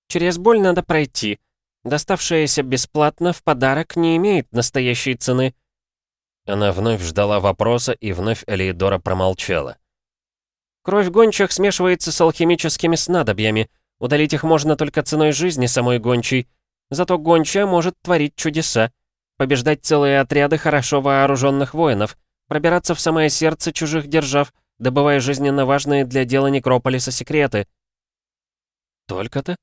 Через боль надо пройти. Доставшееся бесплатно в подарок не имеет настоящей цены». Она вновь ждала вопроса, и вновь Элеидора промолчала. «Кровь гончих смешивается с алхимическими снадобьями. Удалить их можно только ценой жизни самой гончей. Зато гончая может творить чудеса. Побеждать целые отряды хорошо вооруженных воинов. Пробираться в самое сердце чужих держав, добывая жизненно важные для дела Некрополиса секреты. «Только-то?»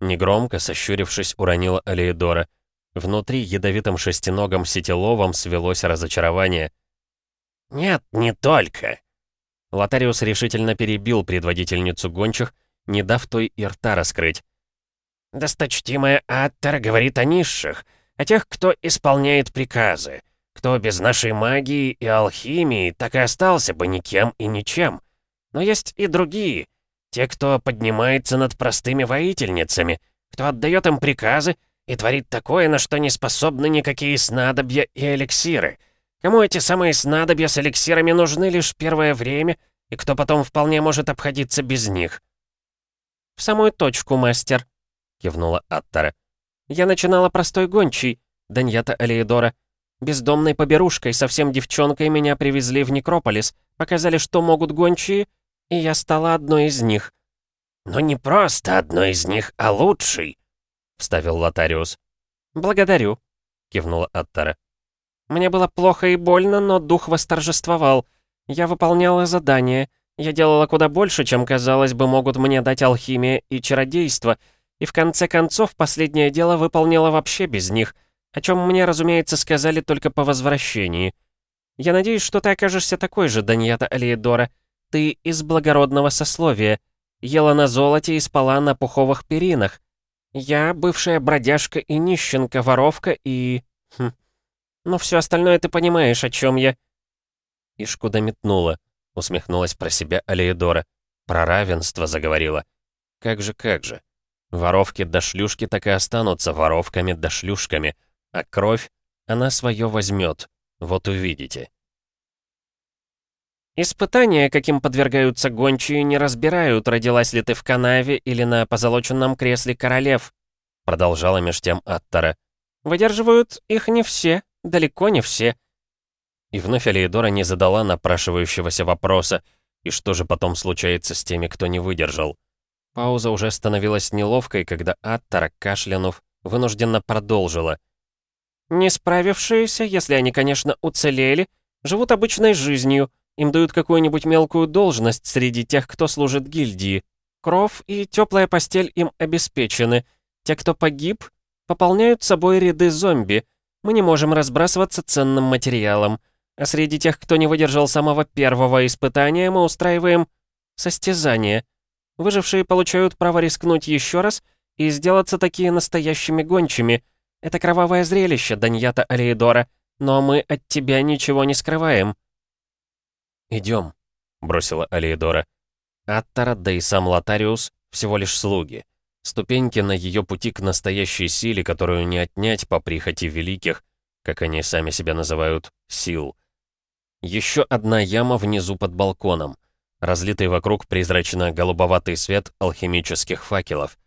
Негромко, сощурившись, уронила Алиедора. Внутри ядовитым шестиногом сетеловом свелось разочарование. «Нет, не только!» Лотариус решительно перебил предводительницу гончих, не дав той и рта раскрыть. «Досточтимая Аттер говорит о низших, о тех, кто исполняет приказы, кто без нашей магии и алхимии так и остался бы никем и ничем. Но есть и другие, те, кто поднимается над простыми воительницами, кто отдает им приказы и творит такое, на что не способны никакие снадобья и эликсиры. Кому эти самые снадобья с эликсирами нужны лишь первое время, и кто потом вполне может обходиться без них. «В самую точку, мастер», — кивнула Аттара. «Я начинала простой гончей, Даньята Алиедора. Бездомной поберушкой, совсем девчонкой меня привезли в Некрополис, показали, что могут гончие, и я стала одной из них». «Но не просто одной из них, а лучшей», — вставил Лотариус. «Благодарю», — кивнула Аттара. «Мне было плохо и больно, но дух восторжествовал. Я выполняла задание, я делала куда больше, чем, казалось бы, могут мне дать алхимия и чародейство, и в конце концов последнее дело выполнила вообще без них, о чем мне, разумеется, сказали только по возвращении. Я надеюсь, что ты окажешься такой же, Даньята Алиедора. Ты из благородного сословия, ела на золоте и спала на пуховых перинах. Я бывшая бродяжка и нищенка, воровка и... Хм. Ну, все остальное ты понимаешь, о чем я. Ишкуда метнула усмехнулась про себя Алеидора. Про равенство заговорила. Как же, как же. Воровки да шлюшки так и останутся воровками да шлюшками, а кровь, она свое возьмет. Вот увидите. Испытания, каким подвергаются гончие, не разбирают, родилась ли ты в канаве или на позолоченном кресле королев, продолжала меж тем Аттара. Выдерживают их не все, далеко не все. И вновь Алиедора не задала напрашивающегося вопроса, и что же потом случается с теми, кто не выдержал. Пауза уже становилась неловкой, когда Аттара, кашлянув, вынужденно продолжила. «Не справившиеся, если они, конечно, уцелели, живут обычной жизнью, им дают какую-нибудь мелкую должность среди тех, кто служит гильдии. Кров и теплая постель им обеспечены. Те, кто погиб, пополняют собой ряды зомби. Мы не можем разбрасываться ценным материалом. А среди тех, кто не выдержал самого первого испытания, мы устраиваем состязание. Выжившие получают право рискнуть еще раз и сделаться такие настоящими гончими. Это кровавое зрелище, Даньята Алиедора, но мы от тебя ничего не скрываем». «Идем», — бросила Алиедора. Аттара, да и сам Лотариус — всего лишь слуги. Ступеньки на ее пути к настоящей силе, которую не отнять по прихоти великих, как они сами себя называют, сил — еще одна яма внизу под балконом. Разлитый вокруг призрачно-голубоватый свет алхимических факелов.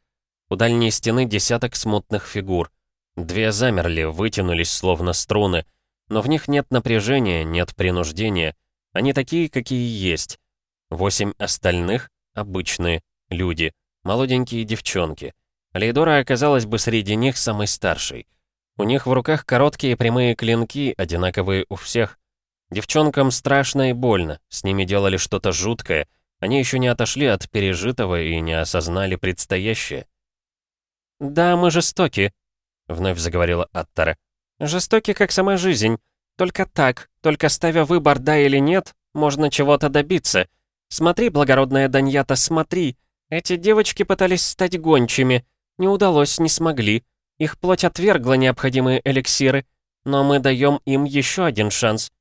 У дальней стены десяток смутных фигур. Две замерли, вытянулись словно струны, но в них нет напряжения, нет принуждения. Они такие, какие есть. Восемь остальных — обычные люди, молоденькие девчонки. Лейдора оказалась бы среди них самой старшей. У них в руках короткие прямые клинки, одинаковые у всех. Девчонкам страшно и больно, с ними делали что-то жуткое, они еще не отошли от пережитого и не осознали предстоящее. «Да, мы жестоки», — вновь заговорила Аттара. «Жестоки, как сама жизнь. Только так, только ставя выбор «да» или «нет», можно чего-то добиться. Смотри, благородная Даньята, смотри. Эти девочки пытались стать гончими. Не удалось, не смогли. Их плоть отвергла необходимые эликсиры. Но мы даем им еще один шанс.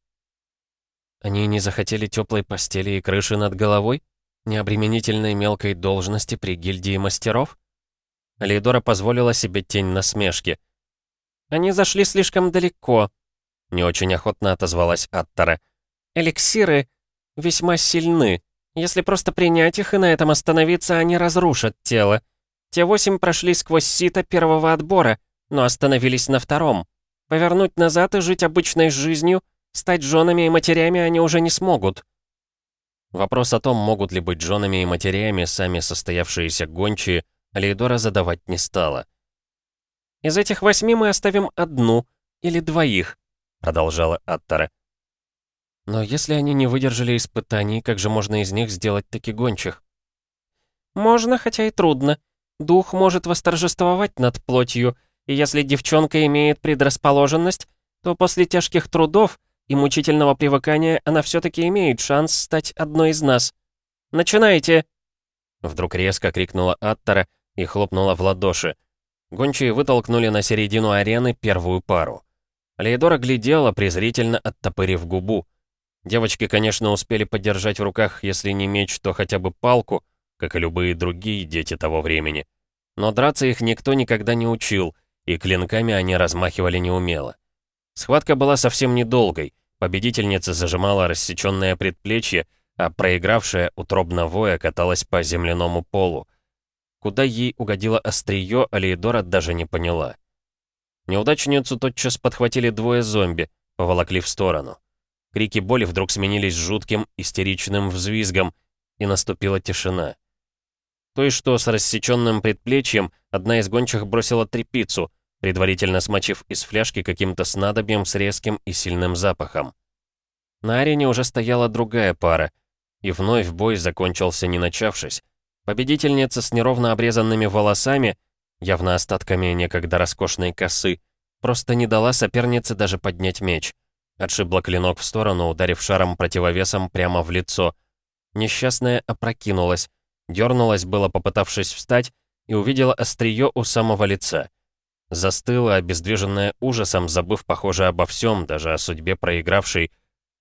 Они не захотели теплой постели и крыши над головой? Необременительной мелкой должности при гильдии мастеров? Алейдора позволила себе тень насмешки. «Они зашли слишком далеко», — не очень охотно отозвалась Аттара. «Эликсиры весьма сильны. Если просто принять их и на этом остановиться, они разрушат тело. Те восемь прошли сквозь сито первого отбора, но остановились на втором. Повернуть назад и жить обычной жизнью — Стать женами и матерями они уже не смогут. Вопрос о том, могут ли быть женами и матерями сами состоявшиеся гончие, Алейдора задавать не стала. «Из этих восьми мы оставим одну или двоих», — продолжала Аттара. «Но если они не выдержали испытаний, как же можно из них сделать таки гончих?» «Можно, хотя и трудно. Дух может восторжествовать над плотью, и если девчонка имеет предрасположенность, то после тяжких трудов и мучительного привыкания она все-таки имеет шанс стать одной из нас. Начинайте!» Вдруг резко крикнула Аттара и хлопнула в ладоши. Гончие вытолкнули на середину арены первую пару. Лейдора глядела, презрительно оттопырив губу. Девочки, конечно, успели подержать в руках, если не меч, то хотя бы палку, как и любые другие дети того времени. Но драться их никто никогда не учил, и клинками они размахивали неумело. Схватка была совсем недолгой. Победительница зажимала рассеченное предплечье, а проигравшая, утробно воя, каталась по земляному полу. Куда ей угодило острие, Алиедора даже не поняла. Неудачницу тотчас подхватили двое зомби, поволокли в сторону. Крики боли вдруг сменились жутким, истеричным взвизгом, и наступила тишина. Той, что с рассеченным предплечьем, одна из гончих бросила трепицу, предварительно смочив из фляжки каким-то снадобьем с резким и сильным запахом. На арене уже стояла другая пара, и вновь бой закончился не начавшись. Победительница с неровно обрезанными волосами, явно остатками некогда роскошной косы, просто не дала сопернице даже поднять меч. Отшибла клинок в сторону, ударив шаром противовесом прямо в лицо. Несчастная опрокинулась, дернулась было, попытавшись встать, и увидела острие у самого лица. Застыла, обездвиженная ужасом, забыв, похоже, обо всем, даже о судьбе проигравшей,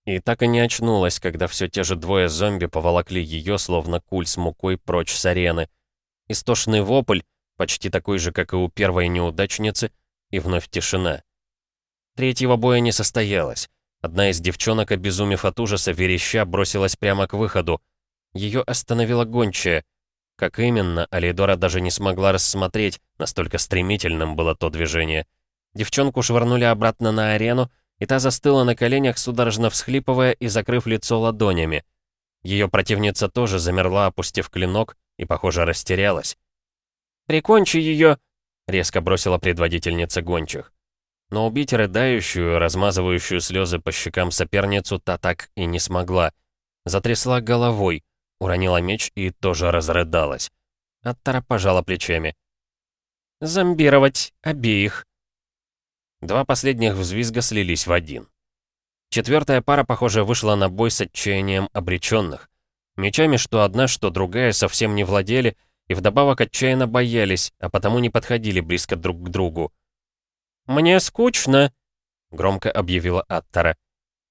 и так и не очнулась, когда все те же двое зомби поволокли ее, словно куль с мукой, прочь с арены. Истошный вопль, почти такой же, как и у первой неудачницы, и вновь тишина. Третьего боя не состоялось. Одна из девчонок, обезумев от ужаса, вереща, бросилась прямо к выходу. Ее остановила гончая — как именно, Алейдора даже не смогла рассмотреть, настолько стремительным было то движение. Девчонку швырнули обратно на арену, и та застыла на коленях, судорожно всхлипывая и закрыв лицо ладонями. Ее противница тоже замерла, опустив клинок, и, похоже, растерялась. «Прикончи ее!» — резко бросила предводительница гончих. Но убить рыдающую, размазывающую слезы по щекам соперницу та так и не смогла. Затрясла головой, Уронила меч и тоже разрыдалась. Аттара пожала плечами. «Зомбировать обеих». Два последних взвизга слились в один. Четвертая пара, похоже, вышла на бой с отчаянием обреченных. Мечами что одна, что другая совсем не владели, и вдобавок отчаянно боялись, а потому не подходили близко друг к другу. «Мне скучно», — громко объявила Аттара.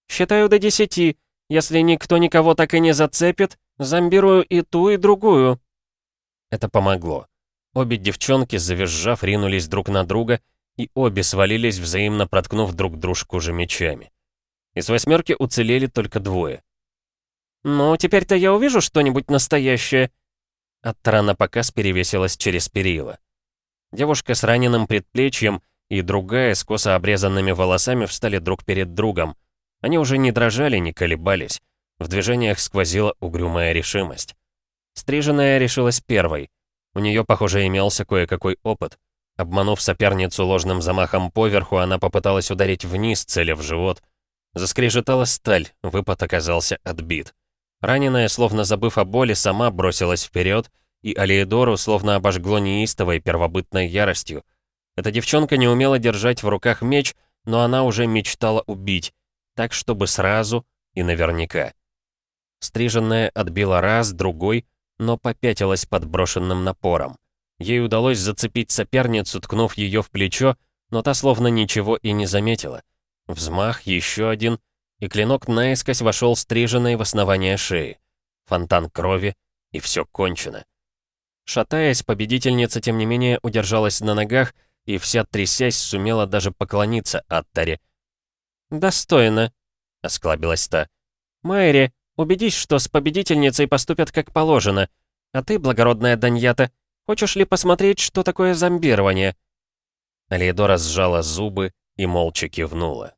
«Считаю до десяти. Если никто никого так и не зацепит, Зомбирую и ту, и другую». Это помогло. Обе девчонки, завизжав, ринулись друг на друга, и обе свалились, взаимно проткнув друг дружку же мечами. Из восьмерки уцелели только двое. «Ну, теперь-то я увижу что-нибудь настоящее». От тарана показ перевесилась через перила. Девушка с раненым предплечьем и другая с косо обрезанными волосами встали друг перед другом. Они уже не дрожали, не колебались. В движениях сквозила угрюмая решимость. Стриженная решилась первой. У нее, похоже, имелся кое-какой опыт. Обманув соперницу ложным замахом поверху, она попыталась ударить вниз, целя в живот. Заскрежетала сталь, выпад оказался отбит. Раненая, словно забыв о боли, сама бросилась вперед, и Алиедору словно обожгло неистовой первобытной яростью. Эта девчонка не умела держать в руках меч, но она уже мечтала убить, так чтобы сразу и наверняка. Стриженная отбила раз, другой, но попятилась под брошенным напором. Ей удалось зацепить соперницу, ткнув ее в плечо, но та словно ничего и не заметила. Взмах, еще один, и клинок наискось вошел стриженной в основание шеи. Фонтан крови, и все кончено. Шатаясь, победительница, тем не менее, удержалась на ногах и, вся трясясь, сумела даже поклониться Аттаре. «Достойно», — осклабилась та. «Майри, убедись, что с победительницей поступят как положено. А ты, благородная Даньята, хочешь ли посмотреть, что такое зомбирование?» Алиедора сжала зубы и молча кивнула.